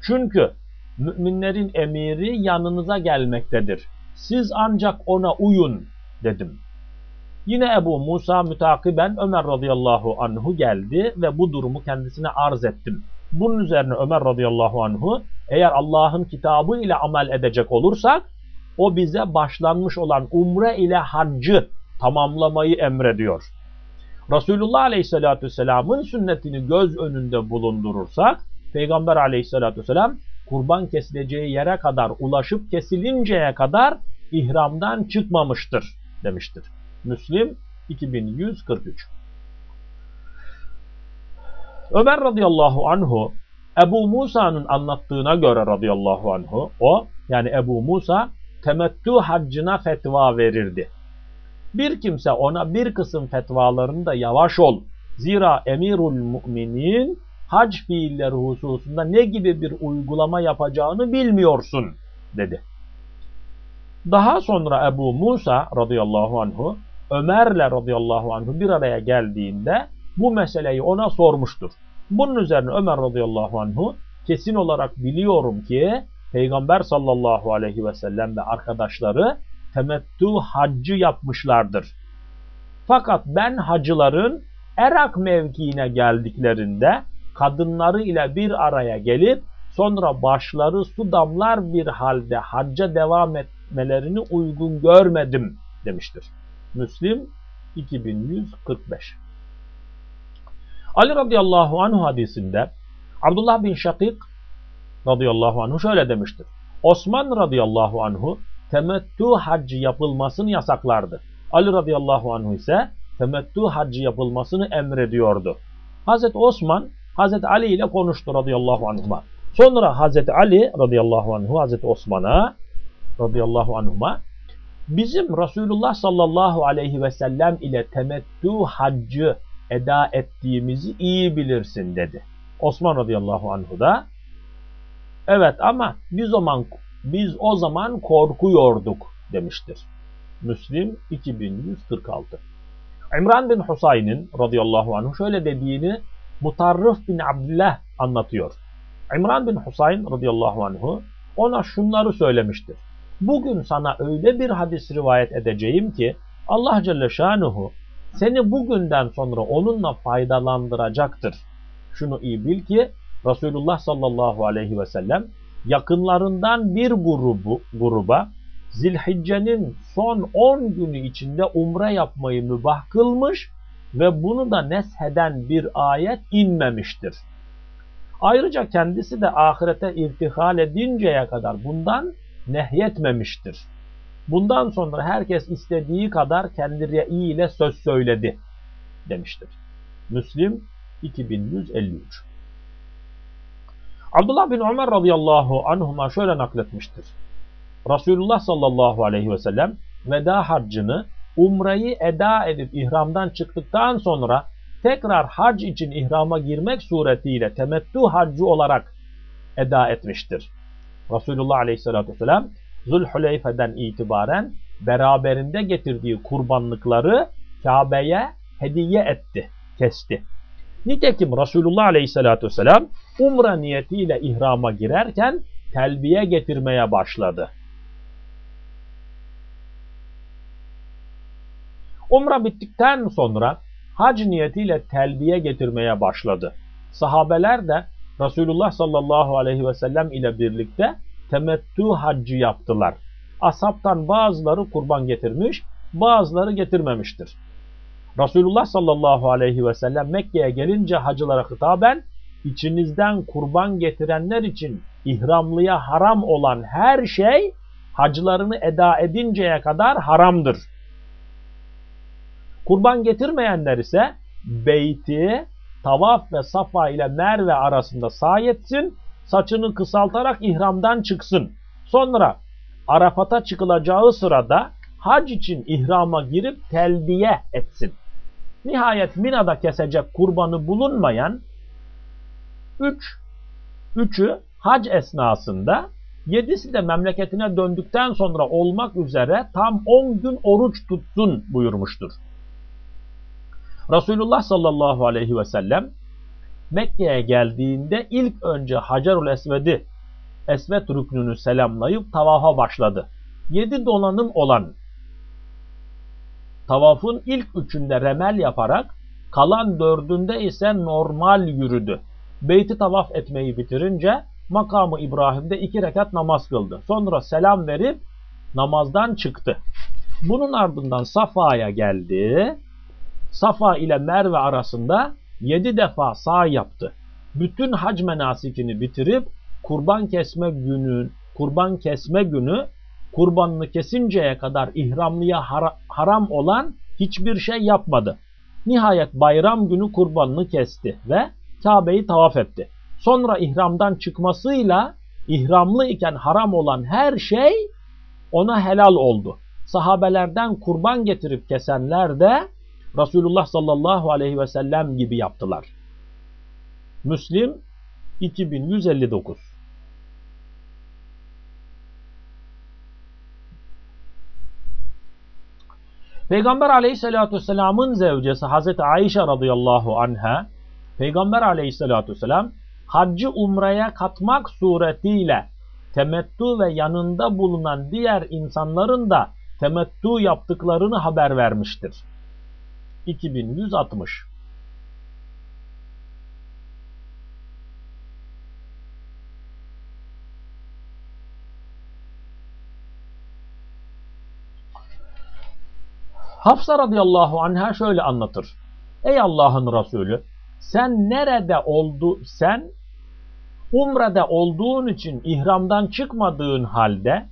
Çünkü müminlerin emiri yanınıza gelmektedir. Siz ancak ona uyun dedim. Yine Ebu Musa mütakiben Ömer radıyallahu anhu geldi ve bu durumu kendisine arz ettim. Bunun üzerine Ömer radıyallahu anhu eğer Allah'ın kitabı ile amel edecek olursak o bize başlanmış olan umre ile haccı tamamlamayı emrediyor. Resulullah aleyhissalatü vesselamın sünnetini göz önünde bulundurursak Peygamber aleyhissalatü vesselam kurban kesileceği yere kadar ulaşıp kesilinceye kadar ihramdan çıkmamıştır demiştir. Müslim 2143 Ömer radıyallahu anhu Ebu Musa'nın anlattığına göre radıyallahu anhu o yani Ebu Musa temettü haccına fetva verirdi. Bir kimse ona bir kısım fetvalarında yavaş ol. Zira emirul müminin hac fiilleri hususunda ne gibi bir uygulama yapacağını bilmiyorsun dedi. Daha sonra Ebu Musa radıyallahu anhu Ömer'le radıyallahu anhu bir araya geldiğinde bu meseleyi ona sormuştur. Bunun üzerine Ömer radıyallahu anhu kesin olarak biliyorum ki Peygamber sallallahu aleyhi ve sellem ve arkadaşları temettü haccı yapmışlardır. Fakat ben hacıların Erak mevkiine geldiklerinde kadınları ile bir araya gelip sonra başları su damlar bir halde hacca devam etmelerini uygun görmedim demiştir. Müslim 2145 Ali radıyallahu anhu hadisinde Abdullah bin Şakik radıyallahu anhu şöyle demiştir. Osman radıyallahu anhu temettü haccı yapılmasını yasaklardı. Ali radıyallahu anhu ise temettü haccı yapılmasını emrediyordu. Hazreti Osman Hazreti Ali ile konuştu radıyallahu anhuma. Sonra Hazreti Ali radıyallahu anhu Hazreti Osman'a radıyallahu anhuma bizim Resulullah sallallahu aleyhi ve sellem ile temettü haccı eda ettiğimizi iyi bilirsin dedi. Osman radıyallahu anhu da evet ama bir zaman Biz o zaman korkuyorduk demiştir. Müslim 2146. İmran bin Husayn'in radıyallahu anh şöyle dediğini Mutarrif bin Abdullah anlatıyor. İmran bin Husayn radıyallahu anhu ona şunları söylemiştir. Bugün sana öyle bir hadis rivayet edeceğim ki Allah Celle Şanuhu seni bugünden sonra onunla faydalandıracaktır. Şunu iyi bil ki Resulullah sallallahu aleyhi ve sellem yakınlarından bir grubu, gruba Zilhicce'nin son 10 günü içinde umre yapmayı mübah kılmış ve bunu da nesheden bir ayet inmemiştir. Ayrıca kendisi de ahirete irtihal edinceye kadar bundan nehyetmemiştir. Bundan sonra herkes istediği kadar kendi re'i ile söz söyledi demiştir. Müslim 2153 Abdullah bin Ömer radıyallahu anhuma şöyle nakletmiştir. Resulullah sallallahu aleyhi ve sellem veda harcını umreyi eda edip ihramdan çıktıktan sonra tekrar hac için ihrama girmek suretiyle temettü harcı olarak eda etmiştir. Resulullah aleyhissalatü vesselam Zulhuleyfe'den itibaren beraberinde getirdiği kurbanlıkları Kabe'ye hediye etti, kesti. Nitekim Resulullah aleyhissalatü vesselam umre niyetiyle ihrama girerken telbiye getirmeye başladı. Umre bittikten sonra hac niyetiyle telbiye getirmeye başladı. Sahabeler de Resulullah sallallahu aleyhi ve sellem ile birlikte temettü haccı yaptılar. Asaptan bazıları kurban getirmiş, bazıları getirmemiştir. Resulullah sallallahu aleyhi ve sellem Mekke'ye gelince hacılara hitaben içinizden kurban getirenler için ihramlıya haram olan her şey hacılarını eda edinceye kadar haramdır. Kurban getirmeyenler ise beyti, tavaf ve safa ile merve arasında sayetsin, saçını kısaltarak ihramdan çıksın. Sonra Arafat'a çıkılacağı sırada hac için ihrama girip telbiye etsin. Nihayet Mina'da kesecek kurbanı bulunmayan 3 üç, üçü hac esnasında yedisi de memleketine döndükten sonra olmak üzere tam 10 gün oruç tutsun buyurmuştur. Resulullah sallallahu aleyhi ve sellem Mekke'ye geldiğinde ilk önce Hacerul Esved'i Esvet rüknünü selamlayıp tavafa başladı. Yedi donanım olan tavafın ilk üçünde remel yaparak kalan dördünde ise normal yürüdü. Beyti tavaf etmeyi bitirince makamı İbrahim'de iki rekat namaz kıldı. Sonra selam verip namazdan çıktı. Bunun ardından Safa'ya geldi. Safa ile Merve arasında yedi defa sağ yaptı. Bütün hac menasikini bitirip kurban kesme günü, kurban kesme günü kurbanını kesinceye kadar ihramlıya haram olan hiçbir şey yapmadı. Nihayet bayram günü kurbanını kesti ve Kabe'yi tavaf etti. Sonra ihramdan çıkmasıyla ihramlı iken haram olan her şey ona helal oldu. Sahabelerden kurban getirip kesenler de Resulullah sallallahu aleyhi ve sellem gibi yaptılar. Müslim 2159 Peygamber aleyhissalatü vesselamın zevcesi Hazreti Ayşe radıyallahu anha Peygamber aleyhissalatü vesselam haccı umreye katmak suretiyle temettü ve yanında bulunan diğer insanların da temettü yaptıklarını haber vermiştir. 2160 Hafsa radıyallahu anha şöyle anlatır. Ey Allah'ın Resulü sen nerede oldu sen Umre'de olduğun için ihramdan çıkmadığın halde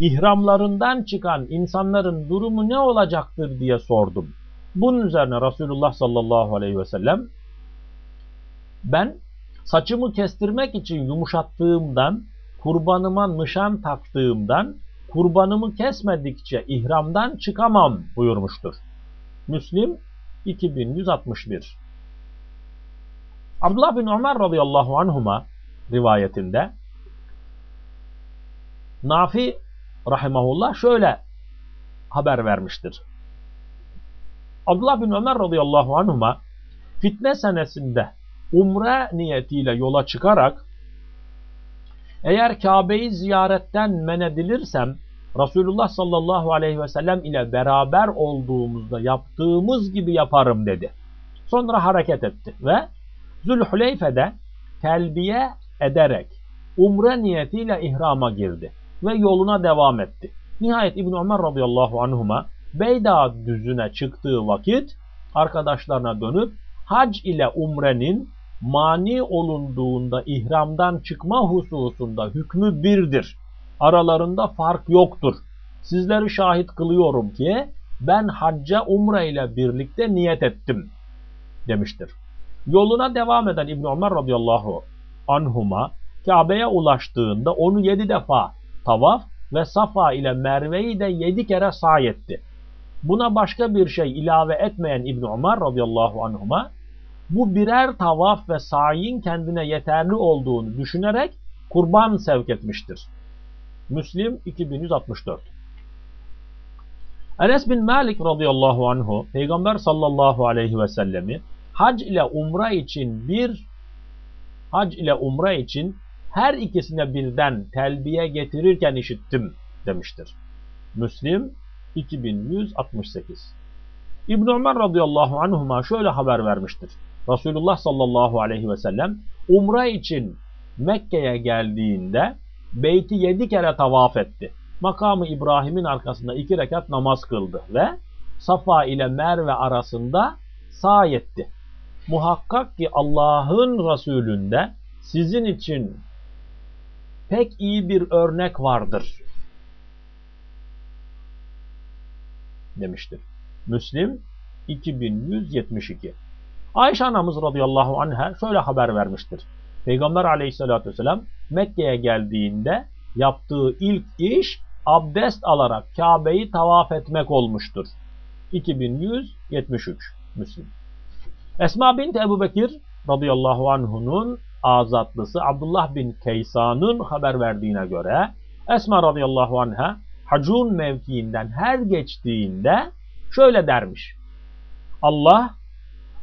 ihramlarından çıkan insanların durumu ne olacaktır diye sordum. Bunun üzerine Resulullah sallallahu aleyhi ve sellem ben saçımı kestirmek için yumuşattığımdan, kurbanıma nişan taktığımdan, kurbanımı kesmedikçe ihramdan çıkamam buyurmuştur. Müslim 2161 Abdullah bin Ömer radıyallahu anhuma rivayetinde Nafi rahimahullah şöyle haber vermiştir. Abdullah bin Ömer radıyallahu anhuma fitne senesinde umre niyetiyle yola çıkarak eğer Kabe'yi ziyaretten men edilirsem Resulullah sallallahu aleyhi ve sellem ile beraber olduğumuzda yaptığımız gibi yaparım dedi. Sonra hareket etti ve Zülhüleyfe'de telbiye ederek umre niyetiyle ihrama girdi ve yoluna devam etti. Nihayet İbn Ömer radıyallahu anhuma Beyda düzüne çıktığı vakit arkadaşlarına dönüp hac ile umrenin mani olunduğunda ihramdan çıkma hususunda hükmü birdir. Aralarında fark yoktur. Sizleri şahit kılıyorum ki ben hacca umre ile birlikte niyet ettim demiştir. Yoluna devam eden İbn Ömer radıyallahu anhuma Kabe'ye ulaştığında onu yedi defa tavaf ve Safa ile Merve'yi de yedi kere say etti. Buna başka bir şey ilave etmeyen İbn Ömer radıyallahu anhuma bu birer tavaf ve sayin kendine yeterli olduğunu düşünerek kurban sevk etmiştir. Müslim 2164 Enes bin Malik radıyallahu anhu Peygamber sallallahu aleyhi ve sellemi hac ile umre için bir hac ile umre için her ikisine birden telbiye getirirken işittim demiştir. Müslim 2168 İbn Ömer radıyallahu anhuma şöyle haber vermiştir. Resulullah sallallahu aleyhi ve sellem umre için Mekke'ye geldiğinde beyti yedi kere tavaf etti. Makamı İbrahim'in arkasında iki rekat namaz kıldı ve Safa ile Merve arasında sağ etti. Muhakkak ki Allah'ın Resulünde sizin için pek iyi bir örnek vardır demiştir. Müslim 2172 Ayşe anamız radıyallahu anh'a şöyle haber vermiştir. Peygamber aleyhissalatü vesselam Mekke'ye geldiğinde yaptığı ilk iş abdest alarak Kabe'yi tavaf etmek olmuştur. 2173 Müslim. Esma bint Ebu Bekir radıyallahu anh'unun azatlısı Abdullah bin Keysan'ın haber verdiğine göre Esma radıyallahu anh'a hacun mevkiinden her geçtiğinde şöyle dermiş. Allah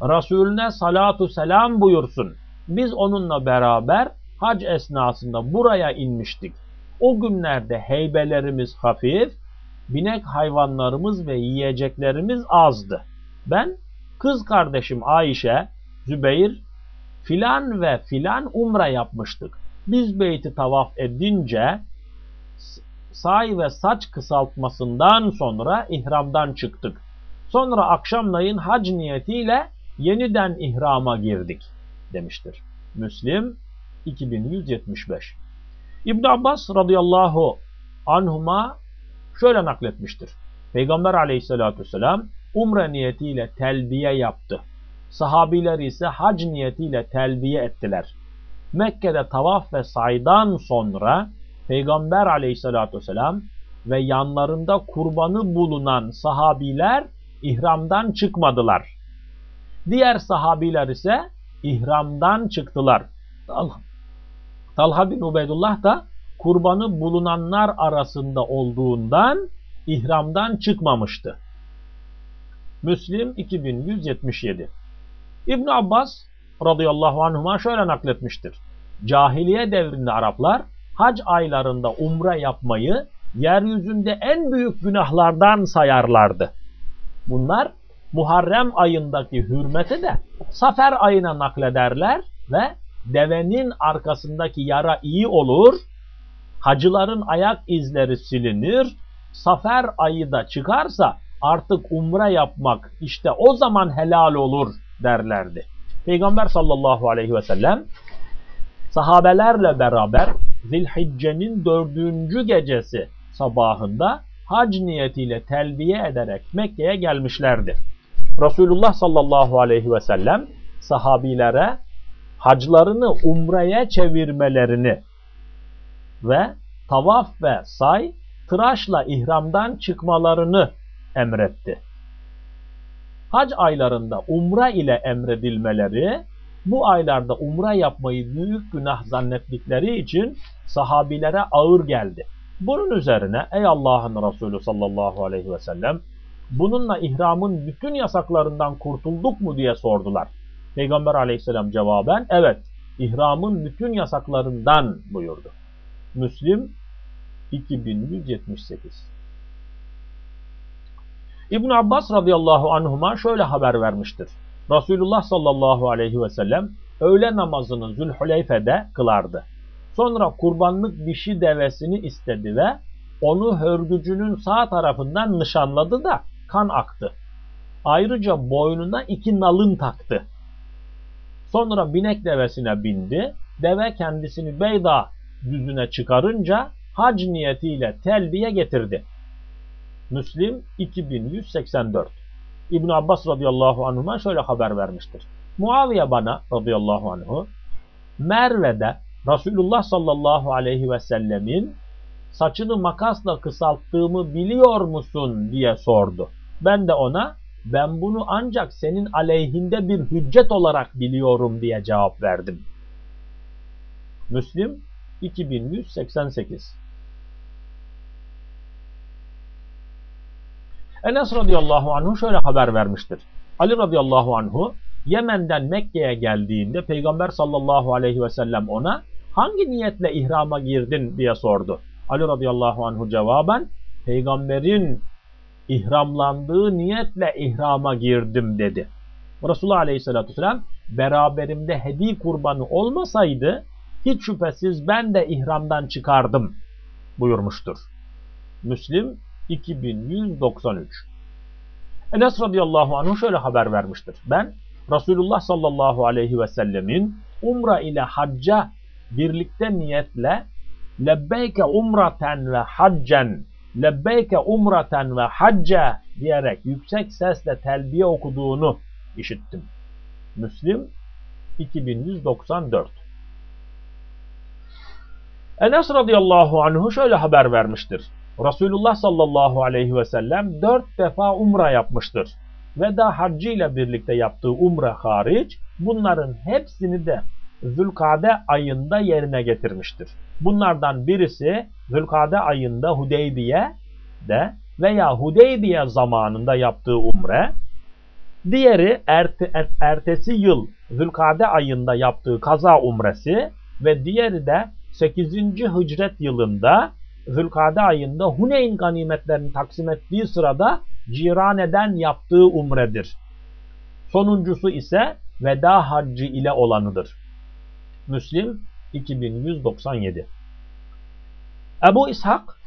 Resulüne salatu selam buyursun. Biz onunla beraber hac esnasında buraya inmiştik. O günlerde heybelerimiz hafif, binek hayvanlarımız ve yiyeceklerimiz azdı. Ben kız kardeşim Ayşe, Zübeyir filan ve filan umre yapmıştık. Biz beyti tavaf edince say ve saç kısaltmasından sonra ihramdan çıktık. Sonra akşamlayın hac niyetiyle yeniden ihrama girdik demiştir. Müslim 2175 İbn Abbas radıyallahu anhuma şöyle nakletmiştir. Peygamber aleyhissalatü vesselam umre niyetiyle telbiye yaptı. Sahabiler ise hac niyetiyle telbiye ettiler. Mekke'de tavaf ve saydan sonra Peygamber aleyhissalatü vesselam ve yanlarında kurbanı bulunan sahabiler ihramdan çıkmadılar. Diğer sahabiler ise ihramdan çıktılar. Talha bin Ubeydullah da kurbanı bulunanlar arasında olduğundan ihramdan çıkmamıştı. Müslim 2177 İbn Abbas radıyallahu anhuma şöyle nakletmiştir. Cahiliye devrinde Araplar hac aylarında umre yapmayı yeryüzünde en büyük günahlardan sayarlardı. Bunlar Muharrem ayındaki hürmeti de Safer ayına naklederler ve devenin arkasındaki yara iyi olur, hacıların ayak izleri silinir, Safer ayı da çıkarsa artık umre yapmak işte o zaman helal olur derlerdi. Peygamber sallallahu aleyhi ve sellem sahabelerle beraber Zilhicce'nin dördüncü gecesi sabahında hac niyetiyle telbiye ederek Mekke'ye gelmişlerdi. Resulullah sallallahu aleyhi ve sellem sahabilere haclarını umreye çevirmelerini ve tavaf ve say tıraşla ihramdan çıkmalarını emretti. Hac aylarında umre ile emredilmeleri bu aylarda umre yapmayı büyük günah zannettikleri için sahabilere ağır geldi. Bunun üzerine ey Allah'ın Resulü sallallahu aleyhi ve sellem bununla ihramın bütün yasaklarından kurtulduk mu diye sordular. Peygamber aleyhisselam cevaben evet ihramın bütün yasaklarından buyurdu. Müslim 2178 İbn Abbas radıyallahu anhuma şöyle haber vermiştir. Resulullah sallallahu aleyhi ve sellem öğle namazını Zülhüleyfe'de kılardı. Sonra kurbanlık dişi devesini istedi ve onu hörgücünün sağ tarafından nişanladı da kan aktı. Ayrıca boynuna iki nalın taktı. Sonra binek devesine bindi. Deve kendisini Beyda düzüne çıkarınca hac niyetiyle telbiye getirdi. Müslim 2184 İbn Abbas radıyallahu anhuma şöyle haber vermiştir. Muaviye bana radıyallahu anhu Merve'de Resulullah sallallahu aleyhi ve sellemin saçını makasla kısalttığımı biliyor musun diye sordu. Ben de ona ben bunu ancak senin aleyhinde bir hüccet olarak biliyorum diye cevap verdim. Müslim 2188 Enes radıyallahu anhu şöyle haber vermiştir. Ali radıyallahu anhu Yemen'den Mekke'ye geldiğinde Peygamber sallallahu aleyhi ve sellem ona hangi niyetle ihrama girdin diye sordu. Ali radıyallahu anhu cevaben peygamberin ihramlandığı niyetle ihrama girdim dedi. Resulullah aleyhissalatü vesselam beraberimde hedi kurbanı olmasaydı hiç şüphesiz ben de ihramdan çıkardım buyurmuştur. Müslim 2193 Enes radıyallahu anh şöyle haber vermiştir. Ben Resulullah sallallahu aleyhi ve sellemin umra ile hacca birlikte niyetle lebbeyke umraten ve haccen lebbeyke umraten ve hacce diyerek yüksek sesle telbiye okuduğunu işittim. Müslim 2194 Enes radıyallahu anhu şöyle haber vermiştir. Resulullah sallallahu aleyhi ve sellem dört defa umra yapmıştır. Veda haccı ile birlikte yaptığı umre hariç bunların hepsini de Zülkade ayında yerine getirmiştir. Bunlardan birisi Zülkade ayında Hudeybiye'de veya Hudeybiye zamanında yaptığı umre, diğeri erte, er, ertesi yıl Zülkade ayında yaptığı kaza umresi ve diğeri de 8. Hicret yılında Zülkade ayında Huneyn ganimetlerini taksim ettiği sırada Cirane'den yaptığı umredir. Sonuncusu ise veda haccı ile olanıdır. Müslim 2197 Ebu İshak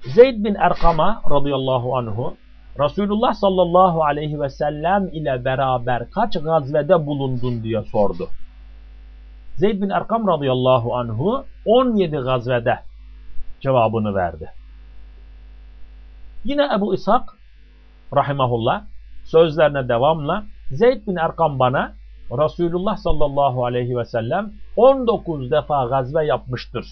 Zeyd bin Erkam'a radıyallahu anhu Resulullah sallallahu aleyhi ve sellem ile beraber kaç gazvede bulundun diye sordu. Zeyd bin Erkam radıyallahu anhu 17 gazvede cevabını verdi. Yine Ebu İshak rahimahullah sözlerine devamla Zeyd bin Erkam bana Resulullah sallallahu aleyhi ve sellem 19 defa gazve yapmıştır.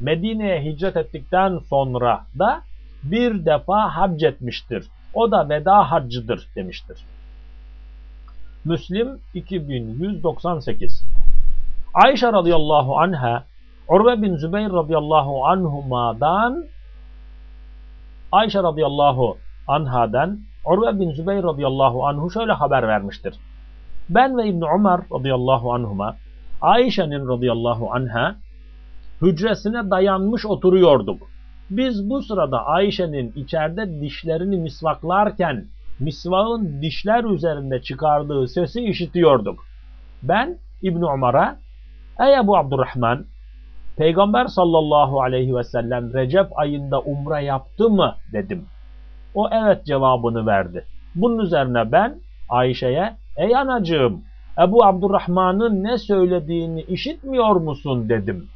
Medine'ye hicret ettikten sonra da bir defa hac etmiştir. O da veda haccıdır demiştir. Müslim 2198 Ayşe radıyallahu anha Urve bin Zübeyir radıyallahu anhuma'dan Ayşe radıyallahu anhadan Urve bin Zübeyir radıyallahu anhu şöyle haber vermiştir. Ben ve İbn Ömer radıyallahu anhuma Ayşe'nin radıyallahu anha hücresine dayanmış oturuyorduk. Biz bu sırada Ayşe'nin içeride dişlerini misvaklarken misvağın dişler üzerinde çıkardığı sesi işitiyorduk. Ben İbn Ömer'e Ey Ebu Abdurrahman Peygamber sallallahu aleyhi ve sellem Recep ayında umre yaptı mı dedim. O evet cevabını verdi. Bunun üzerine ben Ayşe'ye ey anacığım Ebu Abdurrahman'ın ne söylediğini işitmiyor musun dedim.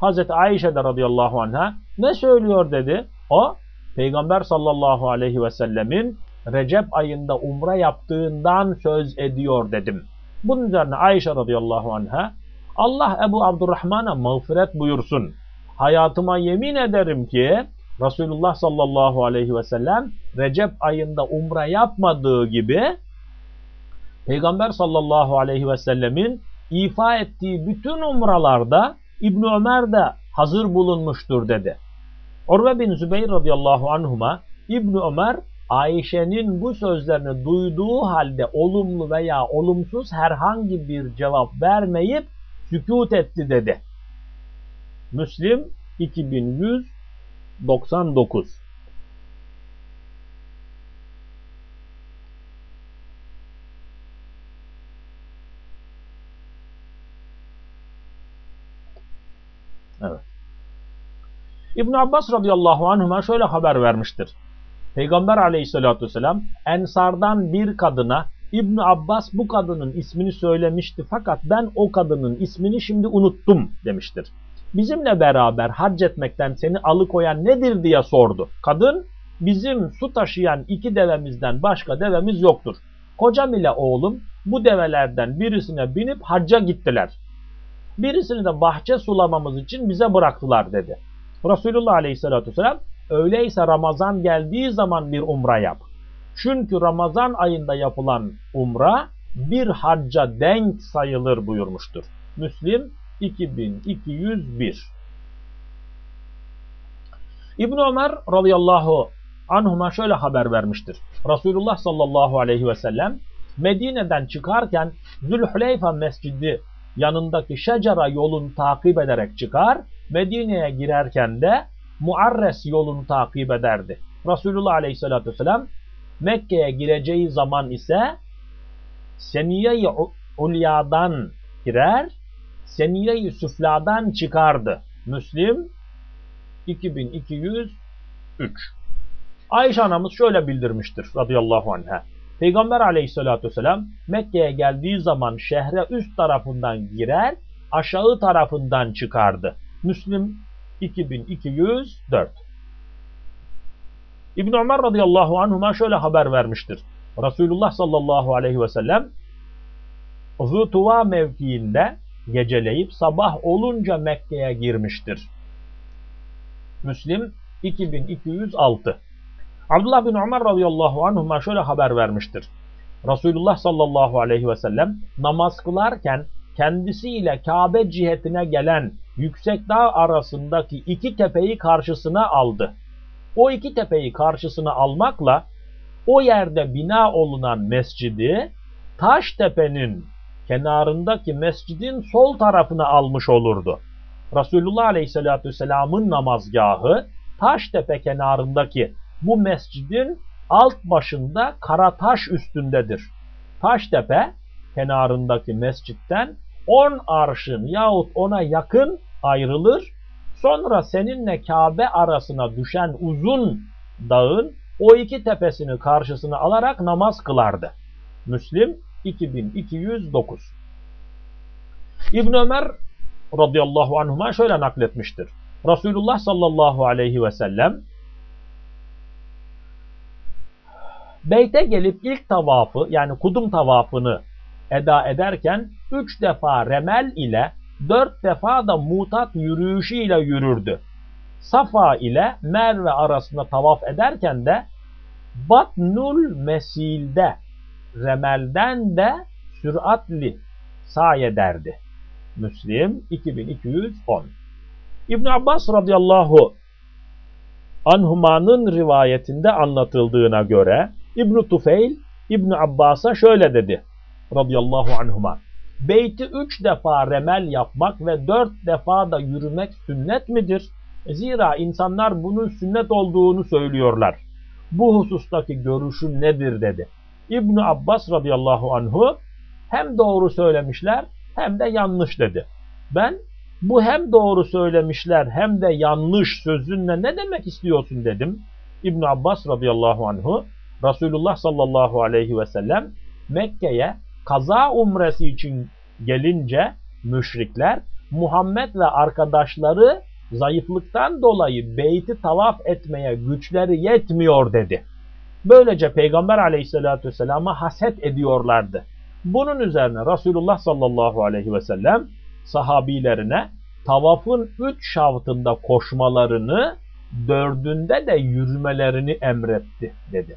Hazreti Ayşe de radıyallahu anh'a ne söylüyor dedi. O Peygamber sallallahu aleyhi ve sellemin Recep ayında umre yaptığından söz ediyor dedim. Bunun üzerine Ayşe radıyallahu anh'a Allah Ebu Abdurrahman'a mağfiret buyursun. Hayatıma yemin ederim ki Resulullah sallallahu aleyhi ve sellem Recep ayında umre yapmadığı gibi Peygamber sallallahu aleyhi ve sellemin ifa ettiği bütün umralarda İbn Ömer de hazır bulunmuştur dedi. Urve bin Zübeyir radıyallahu anhuma İbn Ömer Ayşe'nin bu sözlerini duyduğu halde olumlu veya olumsuz herhangi bir cevap vermeyip sükut etti dedi. Müslim 2199 Evet. İbn Abbas radıyallahu anhuma şöyle haber vermiştir. Peygamber aleyhissalatü vesselam Ensardan bir kadına İbn Abbas bu kadının ismini söylemişti fakat ben o kadının ismini şimdi unuttum demiştir. Bizimle beraber hac etmekten seni alıkoyan nedir diye sordu. Kadın bizim su taşıyan iki devemizden başka devemiz yoktur. Kocam ile oğlum bu develerden birisine binip hacca gittiler. Birisini de bahçe sulamamız için bize bıraktılar dedi. Resulullah Aleyhisselatü Vesselam öyleyse Ramazan geldiği zaman bir umra yap. Çünkü Ramazan ayında yapılan umra bir hacca denk sayılır buyurmuştur. Müslim 2201 İbn Ömer radıyallahu anhuma şöyle haber vermiştir. Resulullah sallallahu aleyhi ve sellem Medine'den çıkarken Zülhüleyfa mescidi yanındaki şecara yolunu takip ederek çıkar, Medine'ye girerken de Muarres yolunu takip ederdi. Resulullah aleyhissalatü vesselam Mekke'ye gireceği zaman ise Seniye-i Ulya'dan girer, Seniye-i Süfla'dan çıkardı. Müslim 2203 Ayşe anamız şöyle bildirmiştir radıyallahu anh'a. Peygamber aleyhissalatü vesselam Mekke'ye geldiği zaman şehre üst tarafından girer, aşağı tarafından çıkardı. Müslim 2204 İbn Ömer radıyallahu anhuma şöyle haber vermiştir. Resulullah sallallahu aleyhi ve sellem Zutuva mevkiinde geceleyip sabah olunca Mekke'ye girmiştir. Müslim 2206 Abdullah bin Ömer radıyallahu anhuma şöyle haber vermiştir. Resulullah sallallahu aleyhi ve sellem namaz kılarken kendisiyle Kabe cihetine gelen yüksek dağ arasındaki iki tepeyi karşısına aldı. O iki tepeyi karşısına almakla o yerde bina olunan mescidi taş tepenin kenarındaki mescidin sol tarafına almış olurdu. Resulullah Aleyhisselatü Vesselam'ın namazgahı Taştepe kenarındaki bu mescidin alt başında Karataş üstündedir. Taştepe kenarındaki mescitten 10 arşın yahut ona yakın ayrılır. Sonra seninle Kabe arasına düşen uzun dağın o iki tepesini karşısına alarak namaz kılardı. Müslim 2209 İbn Ömer radıyallahu anhuma şöyle nakletmiştir. Resulullah sallallahu aleyhi ve sellem Beyte gelip ilk tavafı yani kudum tavafını eda ederken üç defa remel ile dört defa da mutat yürüyüşü ile yürürdü. Safa ile Merve arasında tavaf ederken de Batnul Mesil'de remelden de süratli say derdi. Müslim 2210 İbn Abbas radıyallahu anhumanın rivayetinde anlatıldığına göre İbn Tufeyl İbn Abbas'a şöyle dedi radıyallahu anhuma. Beyti üç defa remel yapmak ve dört defa da yürümek sünnet midir? Zira insanlar bunun sünnet olduğunu söylüyorlar. Bu husustaki görüşün nedir dedi. İbn Abbas radıyallahu anhu hem doğru söylemişler hem de yanlış dedi. Ben bu hem doğru söylemişler hem de yanlış sözünle ne demek istiyorsun dedim. İbn Abbas radıyallahu anhu Resulullah sallallahu aleyhi ve sellem Mekke'ye kaza umresi için gelince müşrikler Muhammed ve arkadaşları zayıflıktan dolayı beyti tavaf etmeye güçleri yetmiyor dedi. Böylece Peygamber aleyhissalatü vesselama haset ediyorlardı. Bunun üzerine Resulullah sallallahu aleyhi ve sellem sahabilerine tavafın üç şavtında koşmalarını, dördünde de yürümelerini emretti dedi.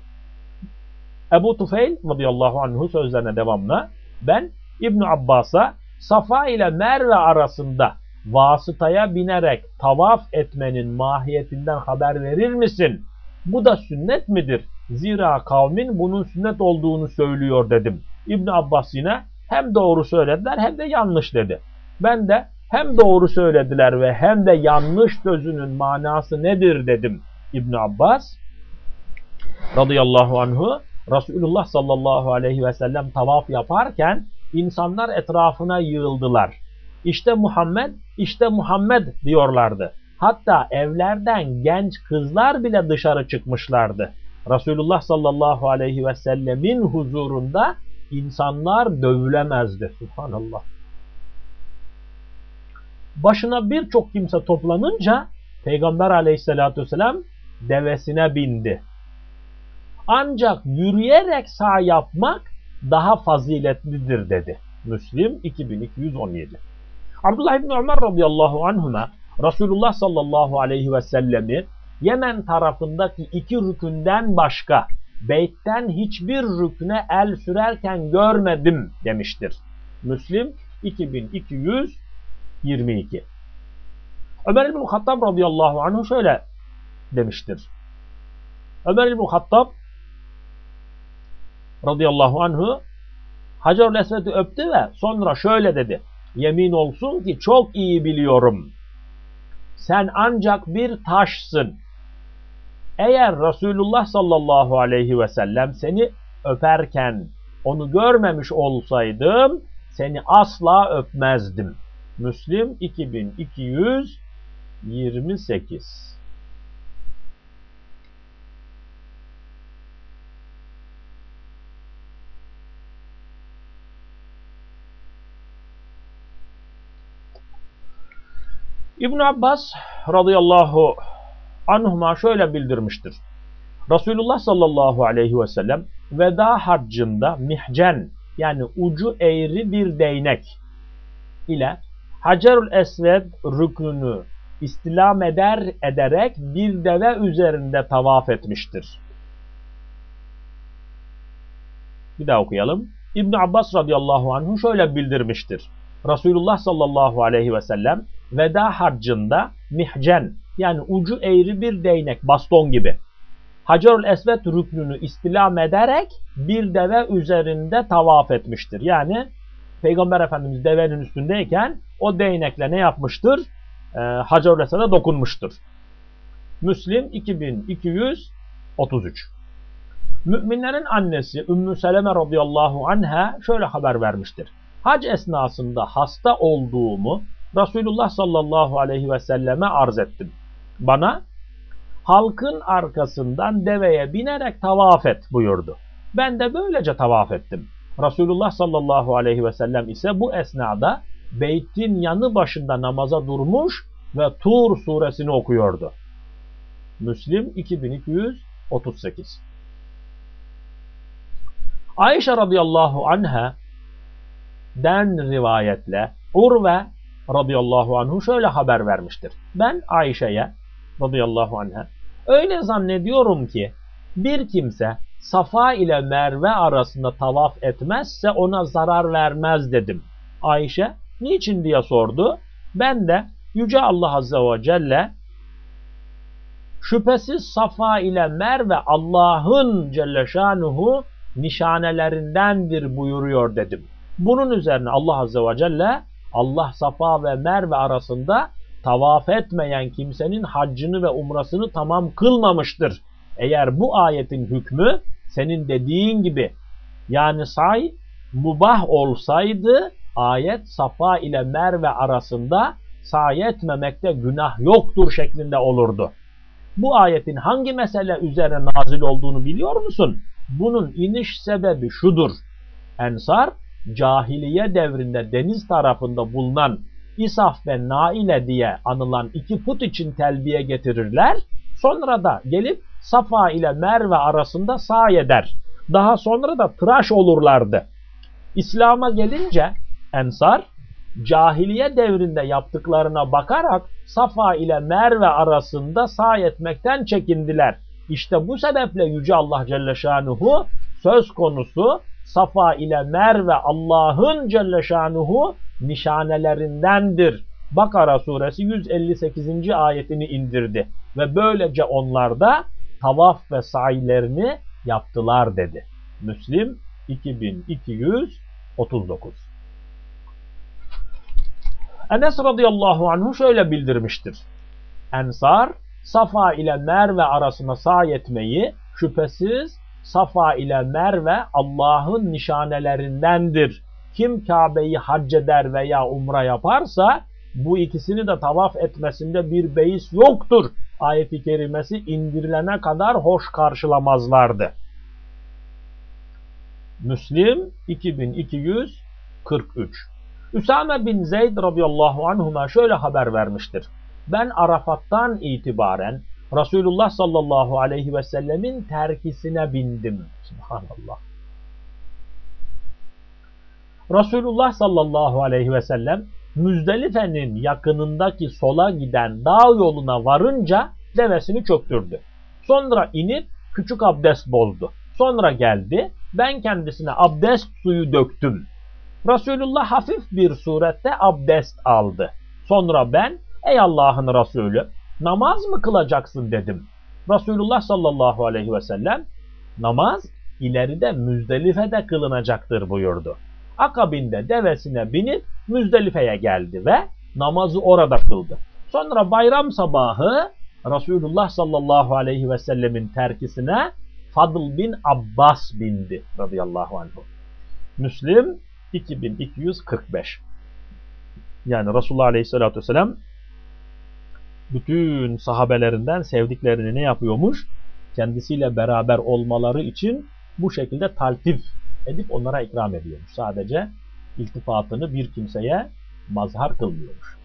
Ebu Tufeyl radıyallahu anhu sözlerine devamla ben İbn Abbas'a Safa ile Merve arasında vasıtaya binerek tavaf etmenin mahiyetinden haber verir misin? Bu da sünnet midir? Zira kavmin bunun sünnet olduğunu söylüyor dedim. İbn Abbas yine hem doğru söylediler hem de yanlış dedi. Ben de hem doğru söylediler ve hem de yanlış sözünün manası nedir dedim. İbn Abbas radıyallahu anhu Resulullah sallallahu aleyhi ve sellem tavaf yaparken insanlar etrafına yığıldılar. İşte Muhammed, işte Muhammed diyorlardı. Hatta evlerden genç kızlar bile dışarı çıkmışlardı. Resulullah sallallahu aleyhi ve sellemin huzurunda insanlar dövülemezdi. Subhanallah. Başına birçok kimse toplanınca Peygamber aleyhissalatü vesselam devesine bindi. Ancak yürüyerek sağ yapmak daha faziletlidir dedi. Müslim 2217. Abdullah İbni Ömer radıyallahu anhuma Resulullah sallallahu aleyhi ve sellemi Yemen tarafındaki iki rükünden başka beytten hiçbir rüküne el sürerken görmedim demiştir. Müslim 2222 Ömer İbn Hattab radıyallahu anh şöyle demiştir. Ömer İbn Hattab radıyallahu anhu Hacer-ül Esved'i öptü ve sonra şöyle dedi. Yemin olsun ki çok iyi biliyorum. Sen ancak bir taşsın. Eğer Resulullah sallallahu aleyhi ve sellem seni öperken onu görmemiş olsaydım seni asla öpmezdim. Müslim 2228 İbn Abbas radıyallahu anhuma şöyle bildirmiştir. Resulullah sallallahu aleyhi ve sellem veda haccında mihcen yani ucu eğri bir değnek ile Hacerül Esved rüknünü istilam eder ederek bir deve üzerinde tavaf etmiştir. Bir daha okuyalım. İbn Abbas radıyallahu anhu şöyle bildirmiştir. Resulullah sallallahu aleyhi ve sellem veda harcında mihcen yani ucu eğri bir değnek baston gibi Hacerül Esved rüknünü istilam ederek bir deve üzerinde tavaf etmiştir. Yani Peygamber Efendimiz devenin üstündeyken o değnekle ne yapmıştır? Ee, Hacerül Esved'e dokunmuştur. Müslim 2233 Müminlerin annesi Ümmü Seleme radıyallahu anha şöyle haber vermiştir. Hac esnasında hasta olduğumu Resulullah sallallahu aleyhi ve selleme arz ettim. Bana halkın arkasından deveye binerek tavaf et buyurdu. Ben de böylece tavaf ettim. Resulullah sallallahu aleyhi ve sellem ise bu esnada beytin yanı başında namaza durmuş ve Tur suresini okuyordu. Müslim 2238 Ayşe radıyallahu anha den rivayetle Urve radıyallahu anhu şöyle haber vermiştir. Ben Ayşe'ye radıyallahu anh'a öyle zannediyorum ki bir kimse Safa ile Merve arasında tavaf etmezse ona zarar vermez dedim. Ayşe niçin diye sordu. Ben de Yüce Allah Azze ve Celle şüphesiz Safa ile Merve Allah'ın Celle Şanuhu nişanelerindendir buyuruyor dedim. Bunun üzerine Allah Azze ve Celle Allah Safa ve Merve arasında tavaf etmeyen kimsenin haccını ve umrasını tamam kılmamıştır. Eğer bu ayetin hükmü senin dediğin gibi yani say mubah olsaydı ayet Safa ile Merve arasında say etmemekte günah yoktur şeklinde olurdu. Bu ayetin hangi mesele üzerine nazil olduğunu biliyor musun? Bunun iniş sebebi şudur. Ensar cahiliye devrinde deniz tarafında bulunan İsaf ve Naile diye anılan iki put için telbiye getirirler. Sonra da gelip Safa ile Merve arasında sağ eder. Daha sonra da tıraş olurlardı. İslam'a gelince Ensar cahiliye devrinde yaptıklarına bakarak Safa ile Merve arasında sağ etmekten çekindiler. İşte bu sebeple Yüce Allah Celle Şanuhu söz konusu Safa ile Merve Allah'ın Celle Şanuhu nişanelerindendir Bakara suresi 158. ayetini indirdi ve böylece onlar da tavaf ve saylerini yaptılar dedi. Müslim 2239 Enes radıyallahu anhu şöyle bildirmiştir. Ensar Safa ile Merve arasına sa'i etmeyi şüphesiz Safa ile Merve Allah'ın nişanelerindendir. Kim Kabe'yi hac eder veya umra yaparsa bu ikisini de tavaf etmesinde bir beis yoktur. Ayet-i kerimesi indirilene kadar hoş karşılamazlardı. Müslim 2243 Üsame bin Zeyd radıyallahu anhuma şöyle haber vermiştir. Ben Arafat'tan itibaren Resulullah sallallahu aleyhi ve sellemin terkisine bindim. Subhanallah. Resulullah sallallahu aleyhi ve sellem Müzdelife'nin yakınındaki sola giden dağ yoluna varınca devesini çöktürdü. Sonra inip küçük abdest bozdu. Sonra geldi. Ben kendisine abdest suyu döktüm. Resulullah hafif bir surette abdest aldı. Sonra ben ey Allah'ın Resulü namaz mı kılacaksın dedim. Resulullah sallallahu aleyhi ve sellem namaz ileride Müzdelife'de kılınacaktır buyurdu. Akabinde devesine binip Müzdelife'ye geldi ve namazı orada kıldı. Sonra bayram sabahı Resulullah sallallahu aleyhi ve sellemin terkisine Fadıl bin Abbas bindi radıyallahu anh. Müslim 2245. Yani Resulullah aleyhissalatü vesselam bütün sahabelerinden sevdiklerini ne yapıyormuş? Kendisiyle beraber olmaları için bu şekilde taltif edip onlara ikram ediyormuş. Sadece iltifatını bir kimseye mazhar kılmıyormuş.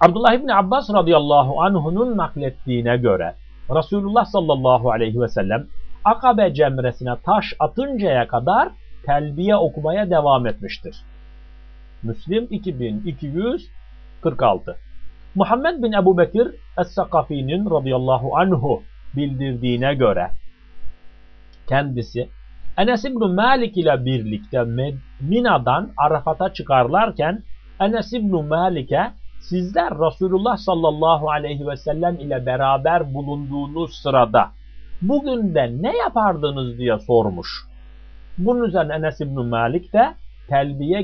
Abdullah İbni Abbas radıyallahu anh'unun naklettiğine göre Resulullah sallallahu aleyhi ve sellem Akabe cemresine taş atıncaya kadar telbiye okumaya devam etmiştir. Müslim 2246 Muhammed bin Ebu Bekir Es-Sakafi'nin radıyallahu anhu bildirdiğine göre kendisi Enes İbn Malik ile birlikte Mina'dan Arafat'a çıkarlarken Enes İbn Malik'e sizler Resulullah sallallahu aleyhi ve sellem ile beraber bulunduğunuz sırada bugün de ne yapardınız diye sormuş. Bunun üzerine Enes İbn Malik de telbiye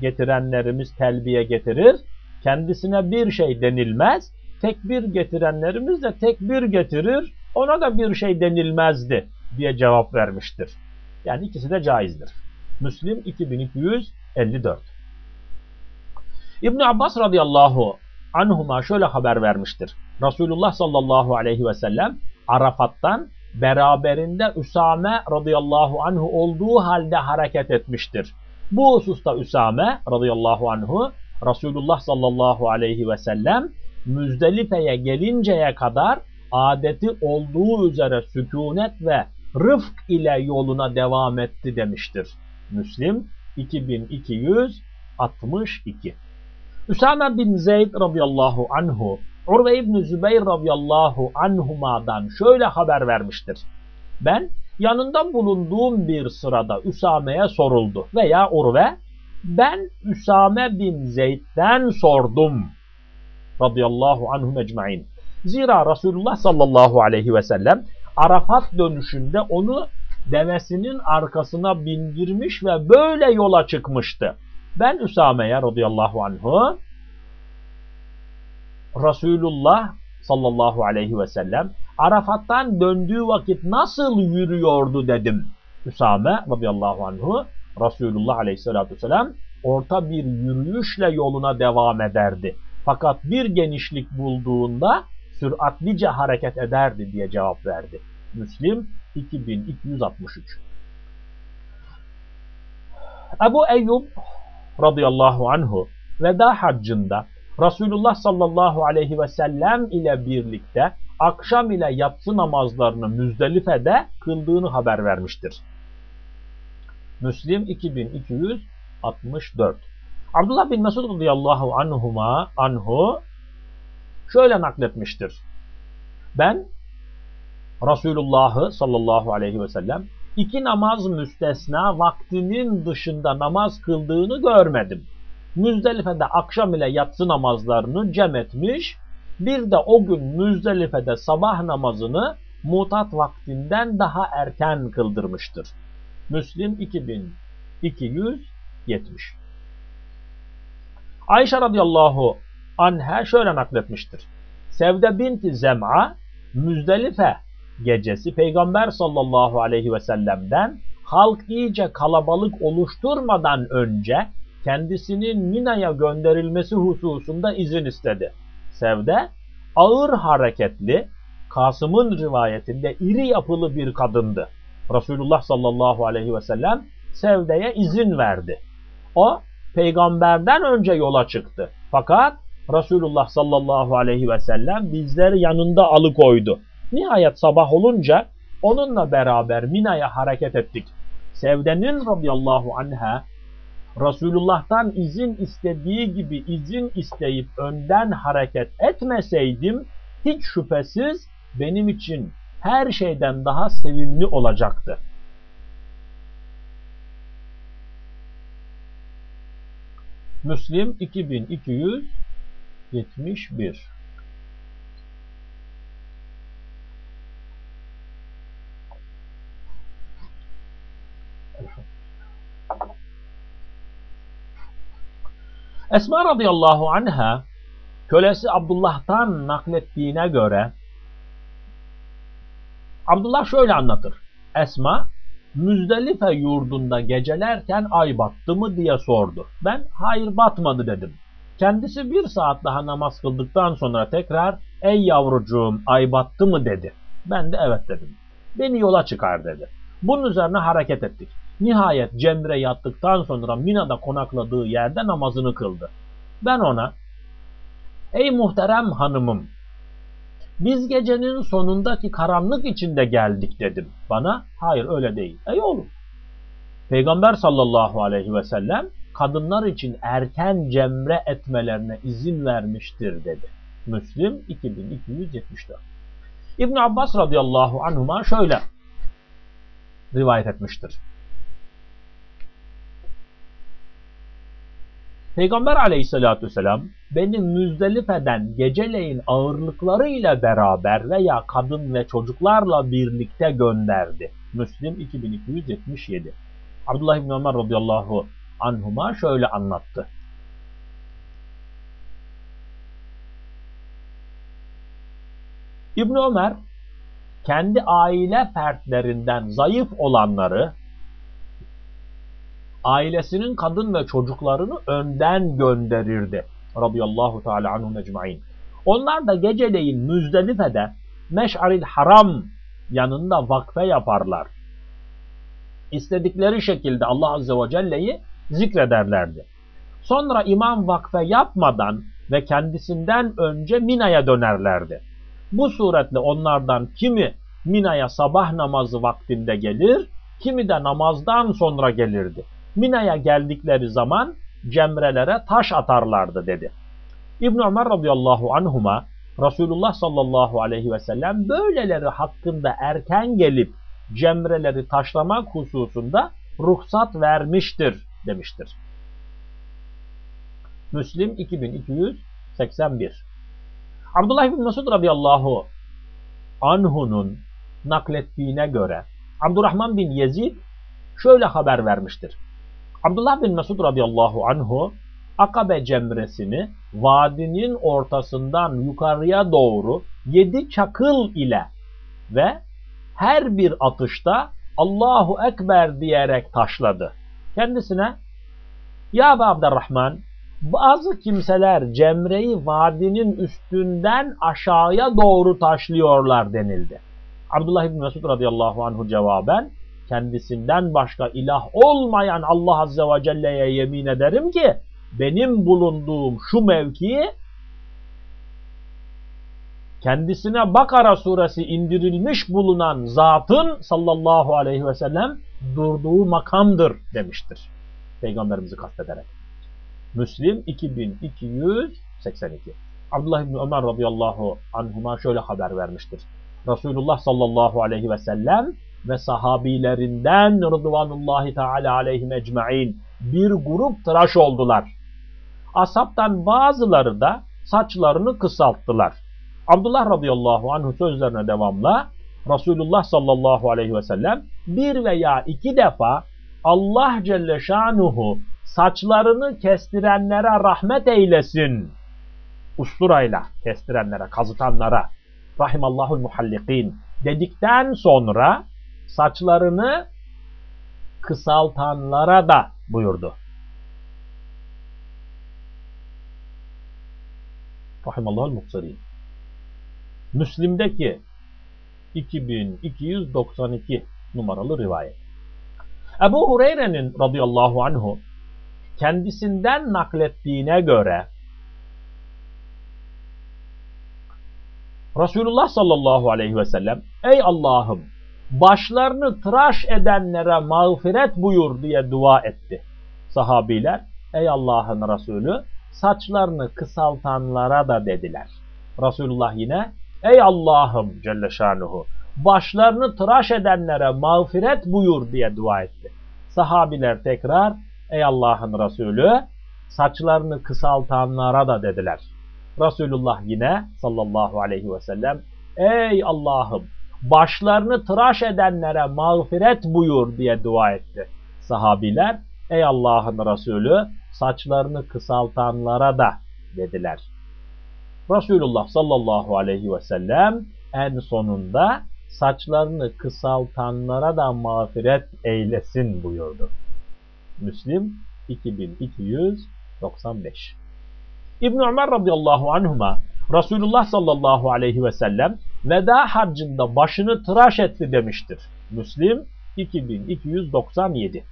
getirenlerimiz telbiye getirir. Kendisine bir şey denilmez. Tekbir getirenlerimiz de tekbir getirir. Ona da bir şey denilmezdi diye cevap vermiştir. Yani ikisi de caizdir. Müslim 2254 İbn Abbas radıyallahu anhuma şöyle haber vermiştir. Resulullah sallallahu aleyhi ve sellem Arafat'tan beraberinde Üsame radıyallahu anhu olduğu halde hareket etmiştir. Bu hususta Üsame radıyallahu anhu Resulullah sallallahu aleyhi ve sellem Müzdelife'ye gelinceye kadar adeti olduğu üzere sükunet ve rıfk ile yoluna devam etti demiştir. Müslim 2262 Üsame bin Zeyd radıyallahu anhu Urve İbni Zübeyir radıyallahu anhuma'dan şöyle haber vermiştir. Ben yanında bulunduğum bir sırada Üsame'ye soruldu veya Urve ben Üsame bin Zeyd'den sordum radıyallahu anhum ecmain. Zira Resulullah sallallahu aleyhi ve sellem Arafat dönüşünde onu devesinin arkasına bindirmiş ve böyle yola çıkmıştı. Ben Üsame'ye radıyallahu anhu Resulullah sallallahu aleyhi ve sellem Arafat'tan döndüğü vakit nasıl yürüyordu dedim. Üsame radıyallahu anhu Resulullah aleyhissalatü vesselam orta bir yürüyüşle yoluna devam ederdi. Fakat bir genişlik bulduğunda süratlice hareket ederdi diye cevap verdi. Müslim 2263 Ebu Eyyub radıyallahu anhu veda haccında Resulullah sallallahu aleyhi ve sellem ile birlikte akşam ile yatsı namazlarını Müzdelife'de kıldığını haber vermiştir. Müslim 2264 Abdullah bin Mesud radıyallahu anhuma anhu şöyle nakletmiştir. Ben Resulullah'ı sallallahu aleyhi ve sellem iki namaz müstesna vaktinin dışında namaz kıldığını görmedim. Müzdelife'de akşam ile yatsı namazlarını cem etmiş. Bir de o gün Müzdelife'de sabah namazını mutat vaktinden daha erken kıldırmıştır. Müslim 2270 Ayşe radıyallahu anha şöyle nakletmiştir. Sevde binti Zem'a Müzdelife gecesi Peygamber sallallahu aleyhi ve sellem'den halk iyice kalabalık oluşturmadan önce kendisinin Mina'ya gönderilmesi hususunda izin istedi. Sevde ağır hareketli, Kasım'ın rivayetinde iri yapılı bir kadındı. Resulullah sallallahu aleyhi ve sellem Sevde'ye izin verdi. O peygamberden önce yola çıktı. Fakat Resulullah sallallahu aleyhi ve sellem bizleri yanında alıkoydu. Nihayet sabah olunca onunla beraber Mina'ya hareket ettik. Sevde'nin radıyallahu anha Resulullah'tan izin istediği gibi izin isteyip önden hareket etmeseydim hiç şüphesiz benim için her şeyden daha sevimli olacaktı. Müslim 2271 Esma radıyallahu anha kölesi Abdullah'tan naklettiğine göre Abdullah şöyle anlatır. Esma Müzdelife yurdunda gecelerken ay battı mı diye sordu. Ben hayır batmadı dedim. Kendisi bir saat daha namaz kıldıktan sonra tekrar ey yavrucuğum ay battı mı dedi. Ben de evet dedim. Beni yola çıkar dedi. Bunun üzerine hareket ettik. Nihayet Cemre yattıktan sonra Mina'da konakladığı yerde namazını kıldı. Ben ona ey muhterem hanımım biz gecenin sonundaki karanlık içinde geldik dedim. Bana hayır öyle değil. Ey oğlum. Peygamber sallallahu aleyhi ve sellem kadınlar için erken cemre etmelerine izin vermiştir dedi. Müslim 2274. İbn Abbas radıyallahu anhuma şöyle rivayet etmiştir. Peygamber aleyhissalatü vesselam beni Müzdelife'den geceleyin ağırlıklarıyla beraber veya kadın ve çocuklarla birlikte gönderdi. Müslim 2277. Abdullah İbni Ömer radıyallahu anhuma şöyle anlattı. İbn Ömer kendi aile fertlerinden zayıf olanları ailesinin kadın ve çocuklarını önden gönderirdi. Radıyallahu teala anhum ecmain. Onlar da geceleyin Müzdelife'de Meş'aril Haram yanında vakfe yaparlar. İstedikleri şekilde Allah Azze ve Celle'yi zikrederlerdi. Sonra imam vakfe yapmadan ve kendisinden önce Mina'ya dönerlerdi. Bu suretle onlardan kimi Mina'ya sabah namazı vaktinde gelir, kimi de namazdan sonra gelirdi. Mina'ya geldikleri zaman cemrelere taş atarlardı dedi. İbn Ömer radıyallahu anhuma Resulullah sallallahu aleyhi ve sellem böyleleri hakkında erken gelip cemreleri taşlamak hususunda ruhsat vermiştir demiştir. Müslim 2281 Abdullah bin Mesud radıyallahu anhu'nun naklettiğine göre Abdurrahman bin Yezid şöyle haber vermiştir. Abdullah bin Mesud radıyallahu anhu Akabe cemresini vadinin ortasından yukarıya doğru yedi çakıl ile ve her bir atışta Allahu Ekber diyerek taşladı. Kendisine Ya Ebu Abdurrahman bazı kimseler cemreyi vadinin üstünden aşağıya doğru taşlıyorlar denildi. Abdullah bin Mesud radıyallahu anhu cevaben kendisinden başka ilah olmayan Allah Azze ve Celle'ye yemin ederim ki benim bulunduğum şu mevki kendisine Bakara suresi indirilmiş bulunan zatın sallallahu aleyhi ve sellem durduğu makamdır demiştir. Peygamberimizi kastederek. Müslim 2282. Abdullah İbni Ömer radıyallahu anhuma şöyle haber vermiştir. Resulullah sallallahu aleyhi ve sellem ve sahabilerinden rıdvanullahi teala aleyhim ecmain bir grup tıraş oldular. Asaptan bazıları da saçlarını kısalttılar. Abdullah radıyallahu anhu sözlerine devamla Resulullah sallallahu aleyhi ve sellem bir veya iki defa Allah Celle Şanuhu saçlarını kestirenlere rahmet eylesin. Usturayla kestirenlere, kazıtanlara rahimallahul muhallikin dedikten sonra saçlarını kısaltanlara da buyurdu. Rahimallahul muhsarin. Müslim'deki 2292 numaralı rivayet. Ebu Hureyre'nin radıyallahu anhu kendisinden naklettiğine göre Resulullah sallallahu aleyhi ve sellem ey Allah'ım başlarını tıraş edenlere mağfiret buyur diye dua etti. Sahabiler ey Allah'ın Resulü saçlarını kısaltanlara da dediler. Resulullah yine ey Allah'ım Celle Şanuhu başlarını tıraş edenlere mağfiret buyur diye dua etti. Sahabiler tekrar ey Allah'ın Resulü saçlarını kısaltanlara da dediler. Resulullah yine sallallahu aleyhi ve sellem ey Allah'ım başlarını tıraş edenlere mağfiret buyur diye dua etti. Sahabiler ey Allah'ın Resulü saçlarını kısaltanlara da dediler. Resulullah sallallahu aleyhi ve sellem en sonunda saçlarını kısaltanlara da mağfiret eylesin buyurdu. Müslim 2295 İbn Ömer radıyallahu anhuma Resulullah sallallahu aleyhi ve sellem veda harcında başını tıraş etti demiştir. Müslim 2297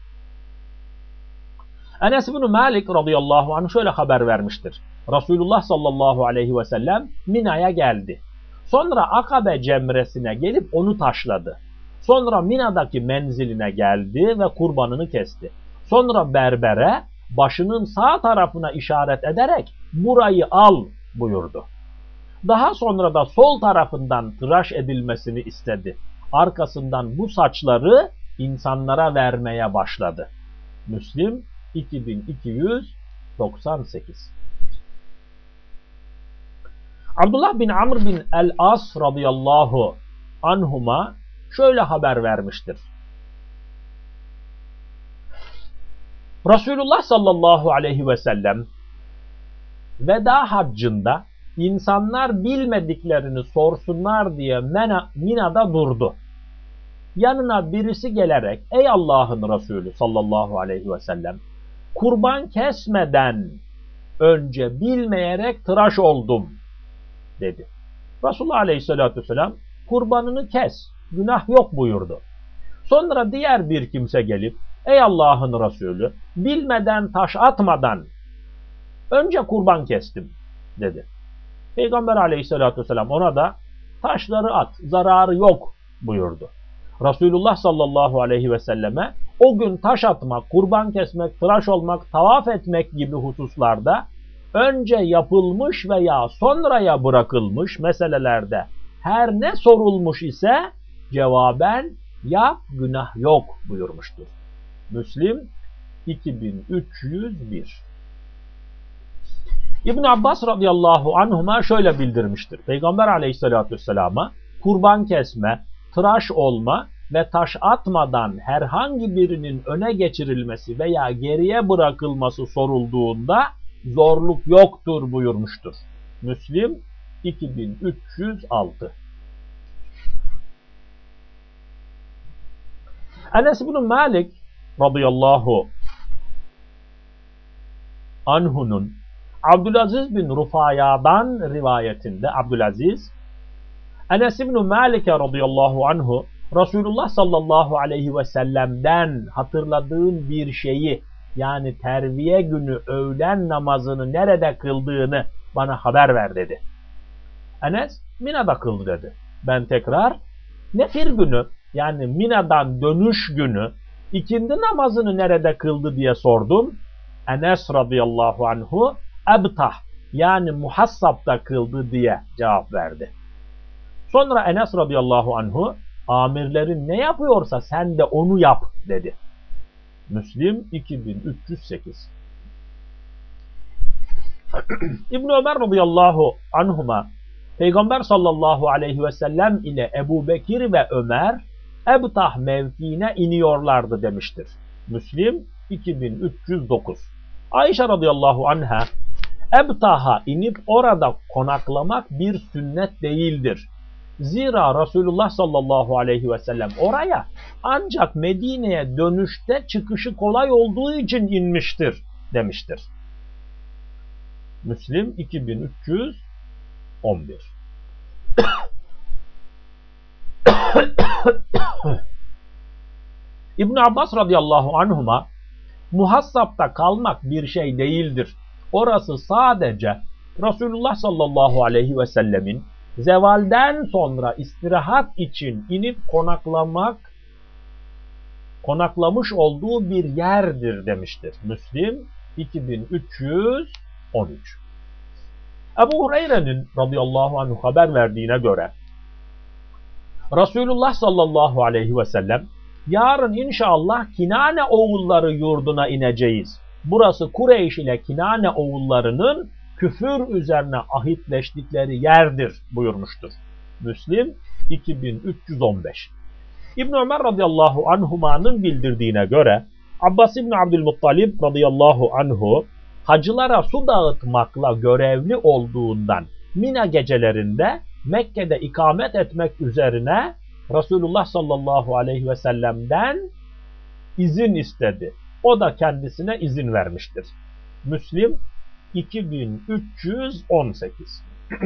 Enes bin Malik radıyallahu anh şöyle haber vermiştir. Resulullah sallallahu aleyhi ve sellem Mina'ya geldi. Sonra Akabe cemresine gelip onu taşladı. Sonra Mina'daki menziline geldi ve kurbanını kesti. Sonra berbere başının sağ tarafına işaret ederek burayı al buyurdu. Daha sonra da sol tarafından tıraş edilmesini istedi. Arkasından bu saçları insanlara vermeye başladı. Müslim 2298 Abdullah bin Amr bin el-As radıyallahu anhuma şöyle haber vermiştir. Resulullah sallallahu aleyhi ve sellem veda haccında insanlar bilmediklerini sorsunlar diye Mina'da durdu. Yanına birisi gelerek ey Allah'ın Resulü sallallahu aleyhi ve sellem kurban kesmeden önce bilmeyerek tıraş oldum dedi. Resulullah aleyhissalatü vesselam kurbanını kes günah yok buyurdu. Sonra diğer bir kimse gelip ey Allah'ın Resulü bilmeden taş atmadan önce kurban kestim dedi. Peygamber aleyhissalatü vesselam ona da taşları at zararı yok buyurdu. Resulullah sallallahu aleyhi ve selleme o gün taş atmak, kurban kesmek, tıraş olmak, tavaf etmek gibi hususlarda önce yapılmış veya sonraya bırakılmış meselelerde her ne sorulmuş ise cevaben yap günah yok buyurmuştur. Müslim 2301 İbn Abbas radıyallahu anhuma şöyle bildirmiştir. Peygamber aleyhissalatü vesselama kurban kesme, tıraş olma ve taş atmadan herhangi birinin öne geçirilmesi veya geriye bırakılması sorulduğunda zorluk yoktur buyurmuştur. Müslim 2306 Enes bin Malik radıyallahu anhu'nun Abdülaziz bin Rufaya'dan rivayetinde Abdülaziz Enes bin Malik'e radıyallahu anhu Resulullah sallallahu aleyhi ve sellem'den hatırladığın bir şeyi yani terviye günü öğlen namazını nerede kıldığını bana haber ver dedi. Enes Mina'da kıldı dedi. Ben tekrar nefir günü yani Mina'dan dönüş günü ikindi namazını nerede kıldı diye sordum. Enes radıyallahu anhu ebtah yani muhassapta kıldı diye cevap verdi. Sonra Enes radıyallahu anhu amirlerin ne yapıyorsa sen de onu yap dedi. Müslim 2308 <clears throat> İbn Ömer radıyallahu anhuma Peygamber sallallahu aleyhi ve sellem ile Ebu Bekir ve Ömer Ebtah mevkiine iniyorlardı demiştir. Müslim 2309 Ayşe radıyallahu anha Ebtah'a inip orada konaklamak bir sünnet değildir. Zira Resulullah sallallahu aleyhi ve sellem oraya ancak Medine'ye dönüşte çıkışı kolay olduğu için inmiştir demiştir. Müslim 2311 İbn Abbas radıyallahu anhuma muhassapta kalmak bir şey değildir. Orası sadece Resulullah sallallahu aleyhi ve sellemin zevalden sonra istirahat için inip konaklamak konaklamış olduğu bir yerdir demiştir. Müslim 2313 Ebu Hureyre'nin radıyallahu anh haber verdiğine göre Resulullah sallallahu aleyhi ve sellem yarın inşallah Kinane oğulları yurduna ineceğiz. Burası Kureyş ile Kinane oğullarının küfür üzerine ahitleştikleri yerdir buyurmuştur. Müslim 2315 İbn Ömer radıyallahu anhumanın bildirdiğine göre Abbas İbn Abdülmuttalib radıyallahu anhu hacılara su dağıtmakla görevli olduğundan Mina gecelerinde Mekke'de ikamet etmek üzerine Resulullah sallallahu aleyhi ve sellem'den izin istedi. O da kendisine izin vermiştir. Müslim 2318 <clears throat>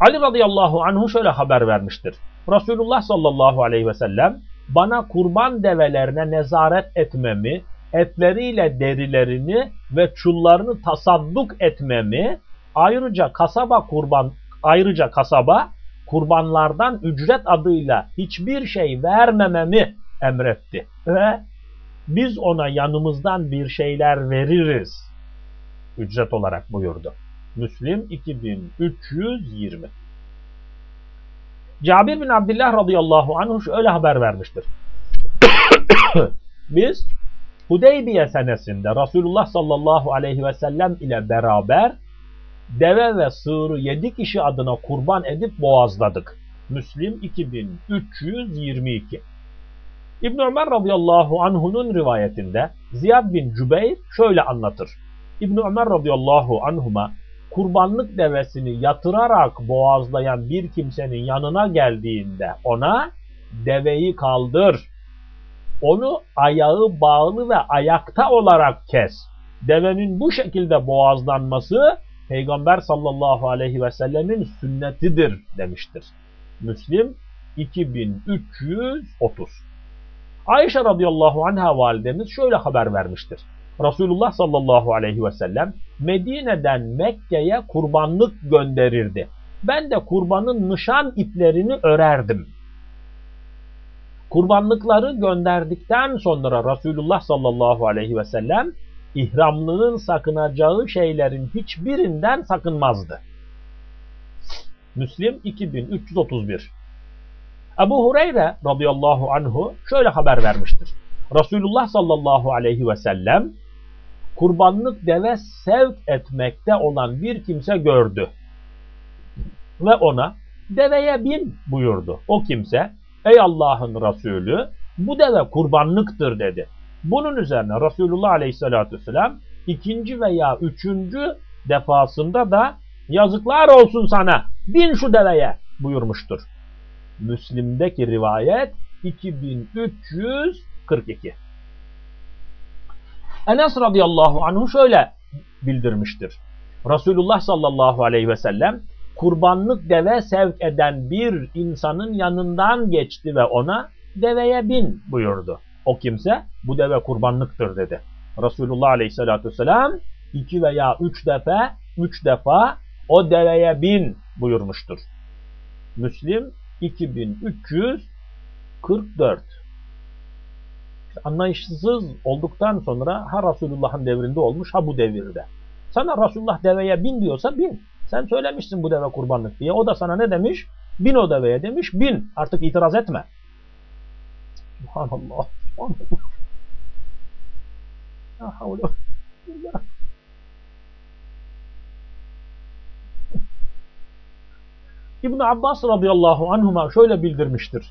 Ali radıyallahu anhu şöyle haber vermiştir. Resulullah sallallahu aleyhi ve sellem bana kurban develerine nezaret etmemi, etleriyle derilerini ve çullarını tasadduk etmemi, ayrıca kasaba kurban ayrıca kasaba kurbanlardan ücret adıyla hiçbir şey vermememi emretti. Ve biz ona yanımızdan bir şeyler veririz ücret olarak buyurdu. Müslim 2320 Cabir bin Abdullah radıyallahu anh şöyle haber vermiştir. <coughs> Biz Hudeybiye senesinde Resulullah sallallahu aleyhi ve sellem ile beraber deve ve sığırı yedi kişi adına kurban edip boğazladık. Müslim 2322 İbn Ömer radıyallahu anhu'nun rivayetinde Ziyad bin Cübeyr şöyle anlatır. İbn Ömer radıyallahu anhuma kurbanlık devesini yatırarak boğazlayan bir kimsenin yanına geldiğinde ona deveyi kaldır. Onu ayağı bağlı ve ayakta olarak kes. Devenin bu şekilde boğazlanması Peygamber sallallahu aleyhi ve sellemin sünnetidir demiştir. Müslim 2330 Ayşe radıyallahu anha validemiz şöyle haber vermiştir. Resulullah sallallahu aleyhi ve sellem Medine'den Mekke'ye kurbanlık gönderirdi. Ben de kurbanın nişan iplerini örerdim. Kurbanlıkları gönderdikten sonra Resulullah sallallahu aleyhi ve sellem ihramlının sakınacağı şeylerin hiçbirinden sakınmazdı. Müslim 2331 Ebu Hureyre radıyallahu anhu şöyle haber vermiştir. Resulullah sallallahu aleyhi ve sellem kurbanlık deve sevk etmekte olan bir kimse gördü. Ve ona deveye bin buyurdu. O kimse ey Allah'ın Resulü bu deve kurbanlıktır dedi. Bunun üzerine Resulullah aleyhissalatü vesselam ikinci veya üçüncü defasında da yazıklar olsun sana bin şu deveye buyurmuştur. Müslim'deki rivayet 2342. Enes radıyallahu anhu şöyle bildirmiştir. Resulullah sallallahu aleyhi ve sellem kurbanlık deve sevk eden bir insanın yanından geçti ve ona deveye bin buyurdu. O kimse bu deve kurbanlıktır dedi. Resulullah aleyhissalatü vesselam iki veya üç defa, üç defa o deveye bin buyurmuştur. Müslim 2344 Anlayışsız olduktan sonra ha Resulullah'ın devrinde olmuş ha bu devirde. Sana Resulullah deveye bin diyorsa bin. Sen söylemişsin bu deve kurbanlık diye. O da sana ne demiş? Bin o deveye demiş. Bin. Artık itiraz etme. Subhanallah. Subhanallah. Ya havle. İbn Abbas radıyallahu anhuma şöyle bildirmiştir.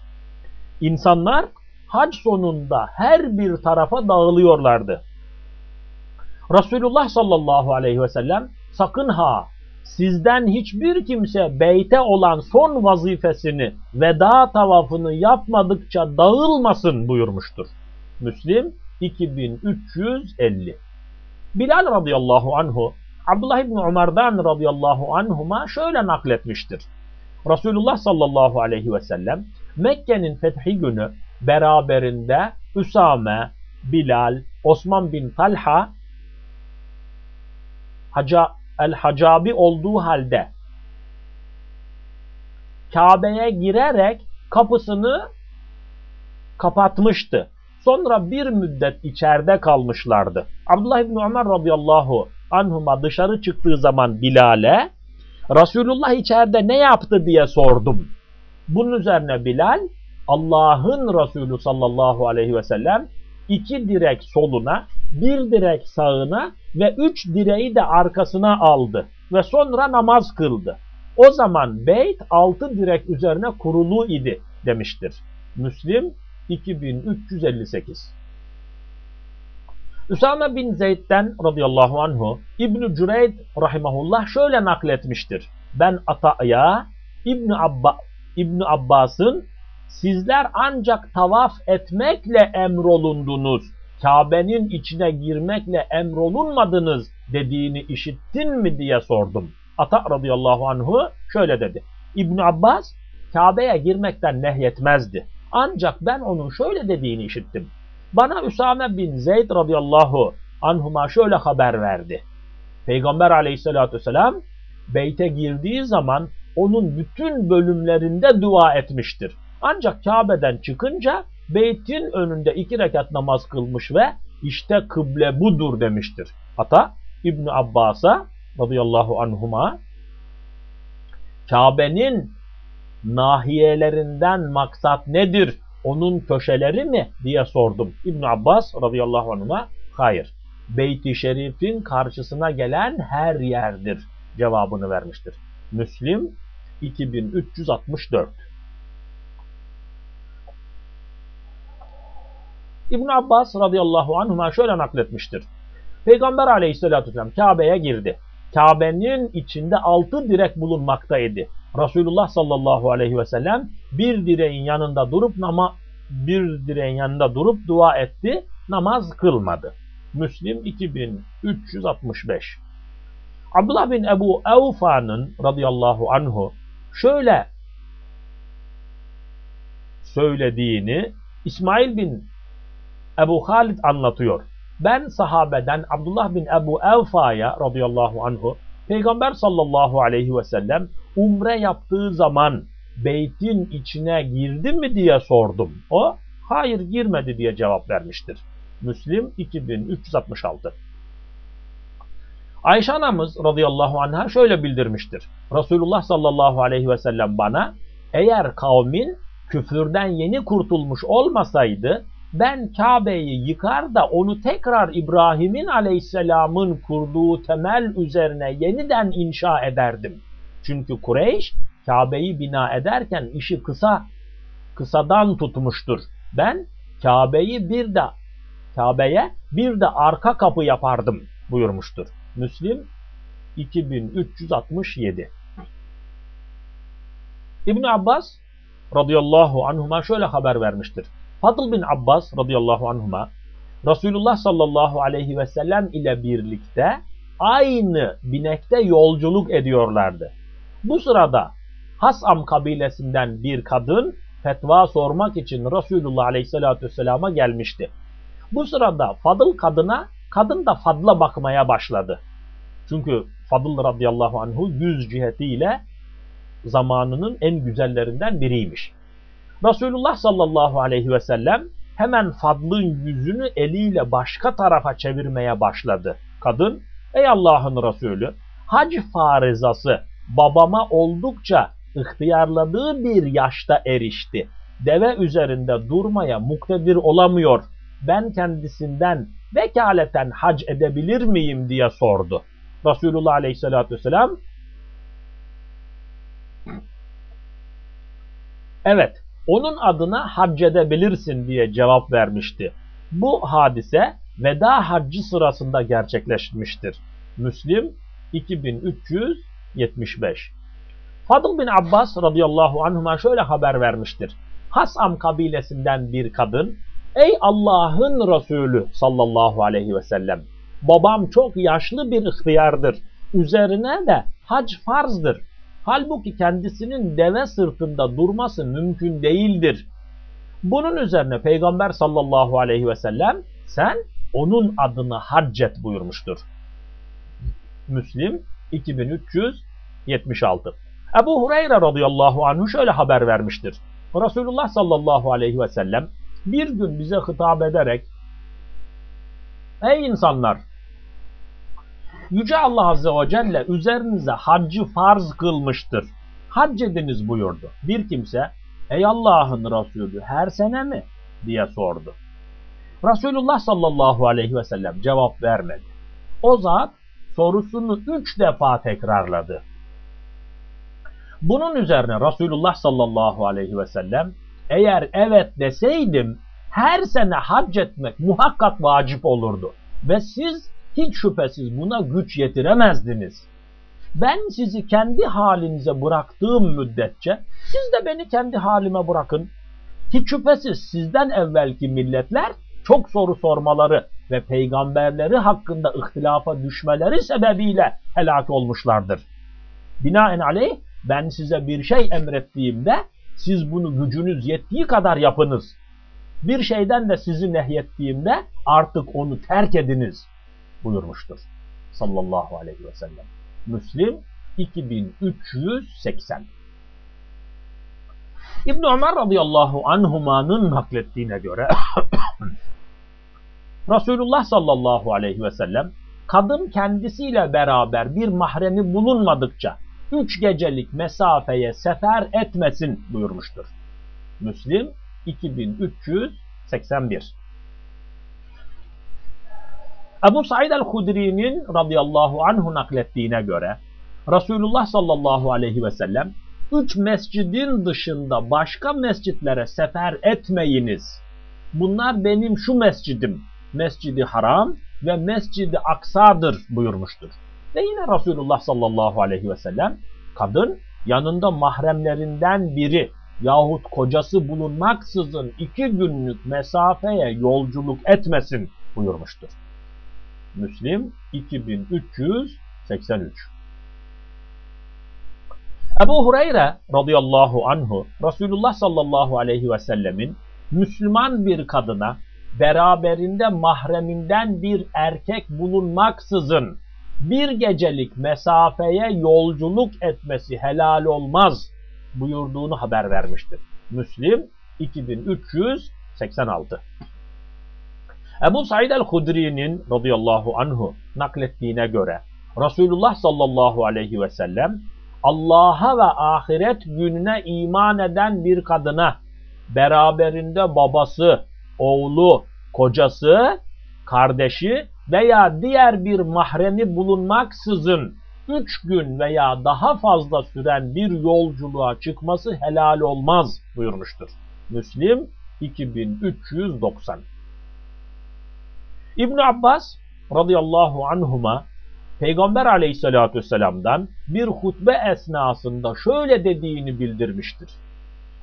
İnsanlar hac sonunda her bir tarafa dağılıyorlardı. Resulullah sallallahu aleyhi ve sellem sakın ha sizden hiçbir kimse beyte olan son vazifesini veda tavafını yapmadıkça dağılmasın buyurmuştur. Müslim 2350 Bilal radıyallahu anhu Abdullah İbni Umar'dan radıyallahu anhuma şöyle nakletmiştir. Resulullah sallallahu aleyhi ve sellem Mekke'nin fethi günü beraberinde Üsame, Bilal, Osman bin Talha Haca, el-Hacabi olduğu halde Kabe'ye girerek kapısını kapatmıştı. Sonra bir müddet içeride kalmışlardı. Abdullah İbni Ömer radıyallahu anhuma dışarı çıktığı zaman Bilal'e Resulullah içeride ne yaptı diye sordum. Bunun üzerine Bilal Allah'ın Resulü sallallahu aleyhi ve sellem iki direk soluna, bir direk sağına ve üç direği de arkasına aldı ve sonra namaz kıldı. O zaman beyt altı direk üzerine kurulu idi demiştir. Müslim 2358 Üsame bin Zeyd'den radıyallahu anhu İbn-i Cüreyd rahimahullah şöyle nakletmiştir. Ben Ata'ya İbn Abba İbn Abbas'ın sizler ancak tavaf etmekle emrolundunuz. Kabe'nin içine girmekle emrolunmadınız dediğini işittin mi diye sordum. Ata radıyallahu anhu şöyle dedi. İbn Abbas Kabe'ye girmekten nehyetmezdi. Ancak ben onun şöyle dediğini işittim. Bana Üsame bin Zeyd radıyallahu anhuma şöyle haber verdi. Peygamber aleyhissalatü vesselam beyte girdiği zaman onun bütün bölümlerinde dua etmiştir. Ancak Kabe'den çıkınca beytin önünde iki rekat namaz kılmış ve işte kıble budur demiştir. Hatta İbn Abbas'a radıyallahu anhuma Kabe'nin nahiyelerinden maksat nedir? Onun köşeleri mi diye sordum. İbn Abbas radıyallahu anhuma hayır. Beyt-i Şerif'in karşısına gelen her yerdir cevabını vermiştir. Müslim 2364 İbn Abbas radıyallahu anhuma şöyle nakletmiştir. Peygamber aleyhissalatü vesselam Kabe'ye girdi. Kabe'nin içinde altı direk bulunmaktaydı. Resulullah sallallahu aleyhi ve sellem bir direğin yanında durup nama bir direğin yanında durup dua etti. Namaz kılmadı. Müslim 2365 Abdullah bin Ebu Evfa'nın radıyallahu anhu şöyle söylediğini İsmail bin Ebu Halid anlatıyor. Ben sahabeden Abdullah bin Ebu Evfa'ya radıyallahu anhu Peygamber sallallahu aleyhi ve sellem umre yaptığı zaman beytin içine girdi mi diye sordum. O hayır girmedi diye cevap vermiştir. Müslim 2366 Ayşe anamız radıyallahu anha şöyle bildirmiştir. Resulullah sallallahu aleyhi ve sellem bana eğer kavmin küfürden yeni kurtulmuş olmasaydı ben Kabe'yi yıkar da onu tekrar İbrahim'in aleyhisselamın kurduğu temel üzerine yeniden inşa ederdim. Çünkü Kureyş Kabe'yi bina ederken işi kısa kısadan tutmuştur. Ben Kabe'yi bir de Kabe'ye bir de arka kapı yapardım buyurmuştur. Müslim 2367 İbn Abbas radıyallahu anhuma şöyle haber vermiştir. Fadıl bin Abbas radıyallahu anhuma Resulullah sallallahu aleyhi ve sellem ile birlikte aynı binekte yolculuk ediyorlardı. Bu sırada Hasam kabilesinden bir kadın fetva sormak için Resulullah aleyhissalatü vesselama gelmişti. Bu sırada Fadıl kadına, kadın da Fadıl'a bakmaya başladı. Çünkü Fadıl radıyallahu anhu yüz cihetiyle zamanının en güzellerinden biriymiş. Resulullah sallallahu aleyhi ve sellem hemen Fadl'ın yüzünü eliyle başka tarafa çevirmeye başladı. Kadın, ey Allah'ın Resulü, hac farizası babama oldukça ihtiyarladığı bir yaşta erişti. Deve üzerinde durmaya muktedir olamıyor. Ben kendisinden vekaleten hac edebilir miyim diye sordu. Resulullah aleyhissalatü vesselam Evet, onun adına hac edebilirsin diye cevap vermişti. Bu hadise veda haccı sırasında gerçekleşmiştir. Müslim 2375. Fadıl bin Abbas radıyallahu anhuma şöyle haber vermiştir. Hasam kabilesinden bir kadın, ey Allah'ın Resulü sallallahu aleyhi ve sellem, babam çok yaşlı bir ihtiyardır. Üzerine de hac farzdır. Halbuki kendisinin deve sırtında durması mümkün değildir. Bunun üzerine Peygamber sallallahu aleyhi ve sellem sen onun adına haccet buyurmuştur. Müslim 2376 Ebu Hureyre radıyallahu anhu şöyle haber vermiştir. Resulullah sallallahu aleyhi ve sellem bir gün bize hitap ederek Ey insanlar! Yüce Allah Azze ve Celle üzerinize haccı farz kılmıştır. Hac ediniz buyurdu. Bir kimse Ey Allah'ın Resulü her sene mi? diye sordu. Resulullah sallallahu aleyhi ve sellem cevap vermedi. O zat sorusunu üç defa tekrarladı. Bunun üzerine Resulullah sallallahu aleyhi ve sellem eğer evet deseydim her sene hac etmek muhakkak vacip olurdu. Ve siz hiç şüphesiz buna güç yetiremezdiniz. Ben sizi kendi halinize bıraktığım müddetçe siz de beni kendi halime bırakın. Hiç şüphesiz sizden evvelki milletler çok soru sormaları ve peygamberleri hakkında ihtilafa düşmeleri sebebiyle helak olmuşlardır. Binaenaleyh ben size bir şey emrettiğimde siz bunu gücünüz yettiği kadar yapınız. Bir şeyden de sizi nehyettiğimde artık onu terk ediniz buyurmuştur. Sallallahu aleyhi ve sellem. Müslim 2380 İbn Ömer radıyallahu anhumanın naklettiğine göre <coughs> Resulullah sallallahu aleyhi ve sellem kadın kendisiyle beraber bir mahremi bulunmadıkça üç gecelik mesafeye sefer etmesin buyurmuştur. Müslim 2381 Ebu Said el-Hudri'nin radıyallahu anhu naklettiğine göre Resulullah sallallahu aleyhi ve sellem üç mescidin dışında başka mescitlere sefer etmeyiniz. Bunlar benim şu mescidim, Mescidi Haram ve Mescidi Aksa'dır buyurmuştur. Ve yine Resulullah sallallahu aleyhi ve sellem kadın yanında mahremlerinden biri yahut kocası bulunmaksızın iki günlük mesafeye yolculuk etmesin buyurmuştur. Müslim 2383 Ebu Hureyre radıyallahu anhu Resulullah sallallahu aleyhi ve sellemin Müslüman bir kadına beraberinde mahreminden bir erkek bulunmaksızın bir gecelik mesafeye yolculuk etmesi helal olmaz buyurduğunu haber vermiştir. Müslim 2386 Ebu Said el-Hudri'nin radıyallahu anhu naklettiğine göre Resulullah sallallahu aleyhi ve sellem Allah'a ve ahiret gününe iman eden bir kadına beraberinde babası, oğlu, kocası, kardeşi veya diğer bir mahremi bulunmaksızın üç gün veya daha fazla süren bir yolculuğa çıkması helal olmaz buyurmuştur. Müslim 2390 İbn Abbas radıyallahu anhuma Peygamber aleyhissalatü vesselam'dan bir hutbe esnasında şöyle dediğini bildirmiştir.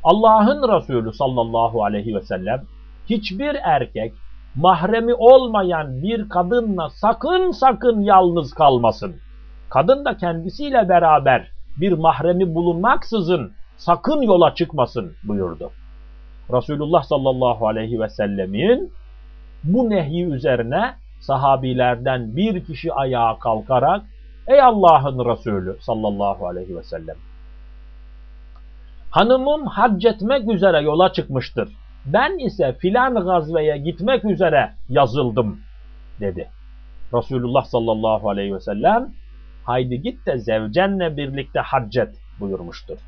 Allah'ın Resulü sallallahu aleyhi ve sellem hiçbir erkek mahremi olmayan bir kadınla sakın sakın yalnız kalmasın. Kadın da kendisiyle beraber bir mahremi bulunmaksızın sakın yola çıkmasın buyurdu. Resulullah sallallahu aleyhi ve sellemin bu nehi üzerine sahabilerden bir kişi ayağa kalkarak Ey Allah'ın Resulü sallallahu aleyhi ve sellem Hanımım hac etmek üzere yola çıkmıştır. Ben ise filan gazveye gitmek üzere yazıldım dedi. Resulullah sallallahu aleyhi ve sellem haydi git de zevcenle birlikte haccet buyurmuştur.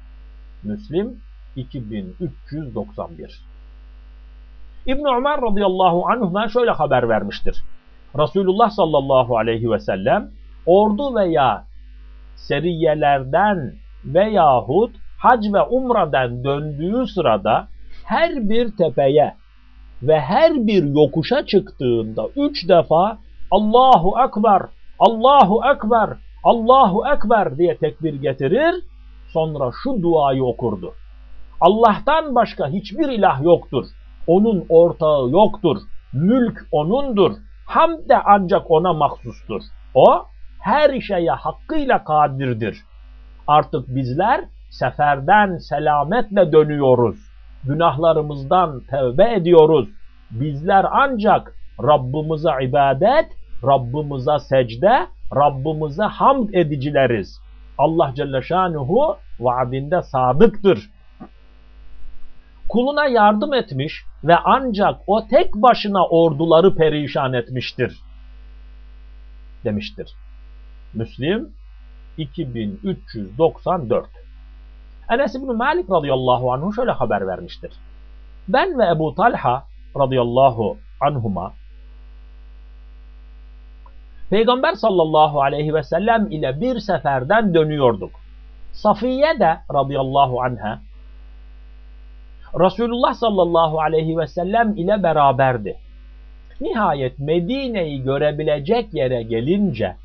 Müslim 2391 İbn Ömer radıyallahu anh'dan şöyle haber vermiştir. Resulullah sallallahu aleyhi ve sellem ordu veya seriyelerden veyahut hac ve umradan döndüğü sırada her bir tepeye ve her bir yokuşa çıktığında üç defa Allahu Ekber, Allahu Ekber, Allahu Ekber diye tekbir getirir. Sonra şu duayı okurdu. Allah'tan başka hiçbir ilah yoktur. Onun ortağı yoktur. Mülk O'nundur. Hamd de ancak O'na mahsustur. O her şeye hakkıyla kadirdir. Artık bizler seferden selametle dönüyoruz. Günahlarımızdan tevbe ediyoruz. Bizler ancak Rabbimize ibadet, Rabbimize secde, Rabbimize hamd edicileriz. Allah Celle Şanuhu vaadinde sadıktır. Kuluna yardım etmiş ve ancak o tek başına orduları perişan etmiştir. Demiştir. Müslim 2394 Enes İbni Malik radıyallahu anhu şöyle haber vermiştir. Ben ve Ebu Talha radıyallahu anhuma Peygamber sallallahu aleyhi ve sellem ile bir seferden dönüyorduk. Safiye de radıyallahu anha Resulullah sallallahu aleyhi ve sellem ile beraberdi. Nihayet Medine'yi görebilecek yere gelince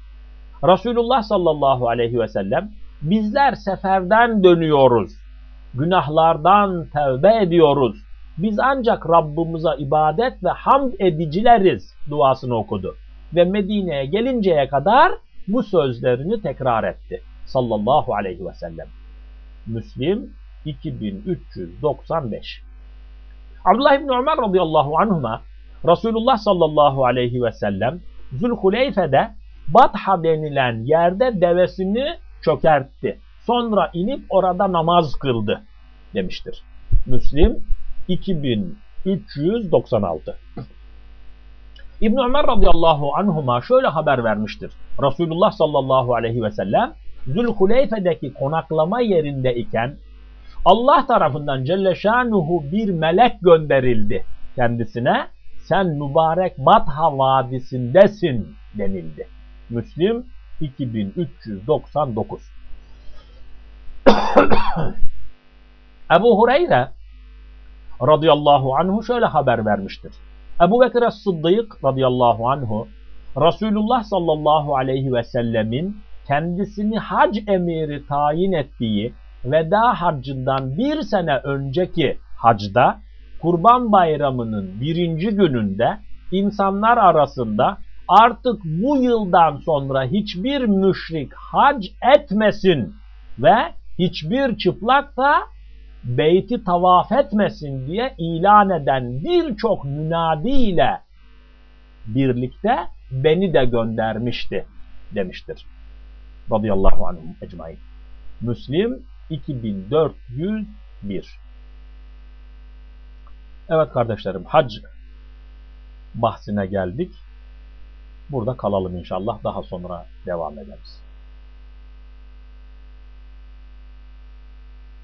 Resulullah sallallahu aleyhi ve sellem bizler seferden dönüyoruz. Günahlardan tevbe ediyoruz. Biz ancak Rabbimize ibadet ve hamd edicileriz duasını okudu. Ve Medine'ye gelinceye kadar bu sözlerini tekrar etti. Sallallahu aleyhi ve sellem. Müslim 2395 Abdullah İbni Ömer radıyallahu anhuma Resulullah sallallahu aleyhi ve sellem Zülhuleyfe'de Batha denilen yerde devesini çökertti. Sonra inip orada namaz kıldı demiştir. Müslim 2396 İbn Ömer radıyallahu anhuma şöyle haber vermiştir. Resulullah sallallahu aleyhi ve sellem Zülhuleyfe'deki konaklama yerinde iken Allah tarafından Celle Şanuhu bir melek gönderildi kendisine. Sen mübarek Batha vadisindesin denildi. Müslim 2399 <coughs> Ebu Hureyre radıyallahu anhu şöyle haber vermiştir. Ebu Bekir Sıddık radıyallahu anhu Resulullah sallallahu aleyhi ve sellemin kendisini hac emiri tayin ettiği veda haccından bir sene önceki hacda Kurban Bayramı'nın birinci gününde insanlar arasında artık bu yıldan sonra hiçbir müşrik hac etmesin ve hiçbir çıplak da beyti tavaf etmesin diye ilan eden birçok münadi ile birlikte beni de göndermişti demiştir. Radıyallahu anhum ecmain. Müslim 2401 Evet kardeşlerim hac bahsine geldik. Burada kalalım inşallah. Daha sonra devam ederiz.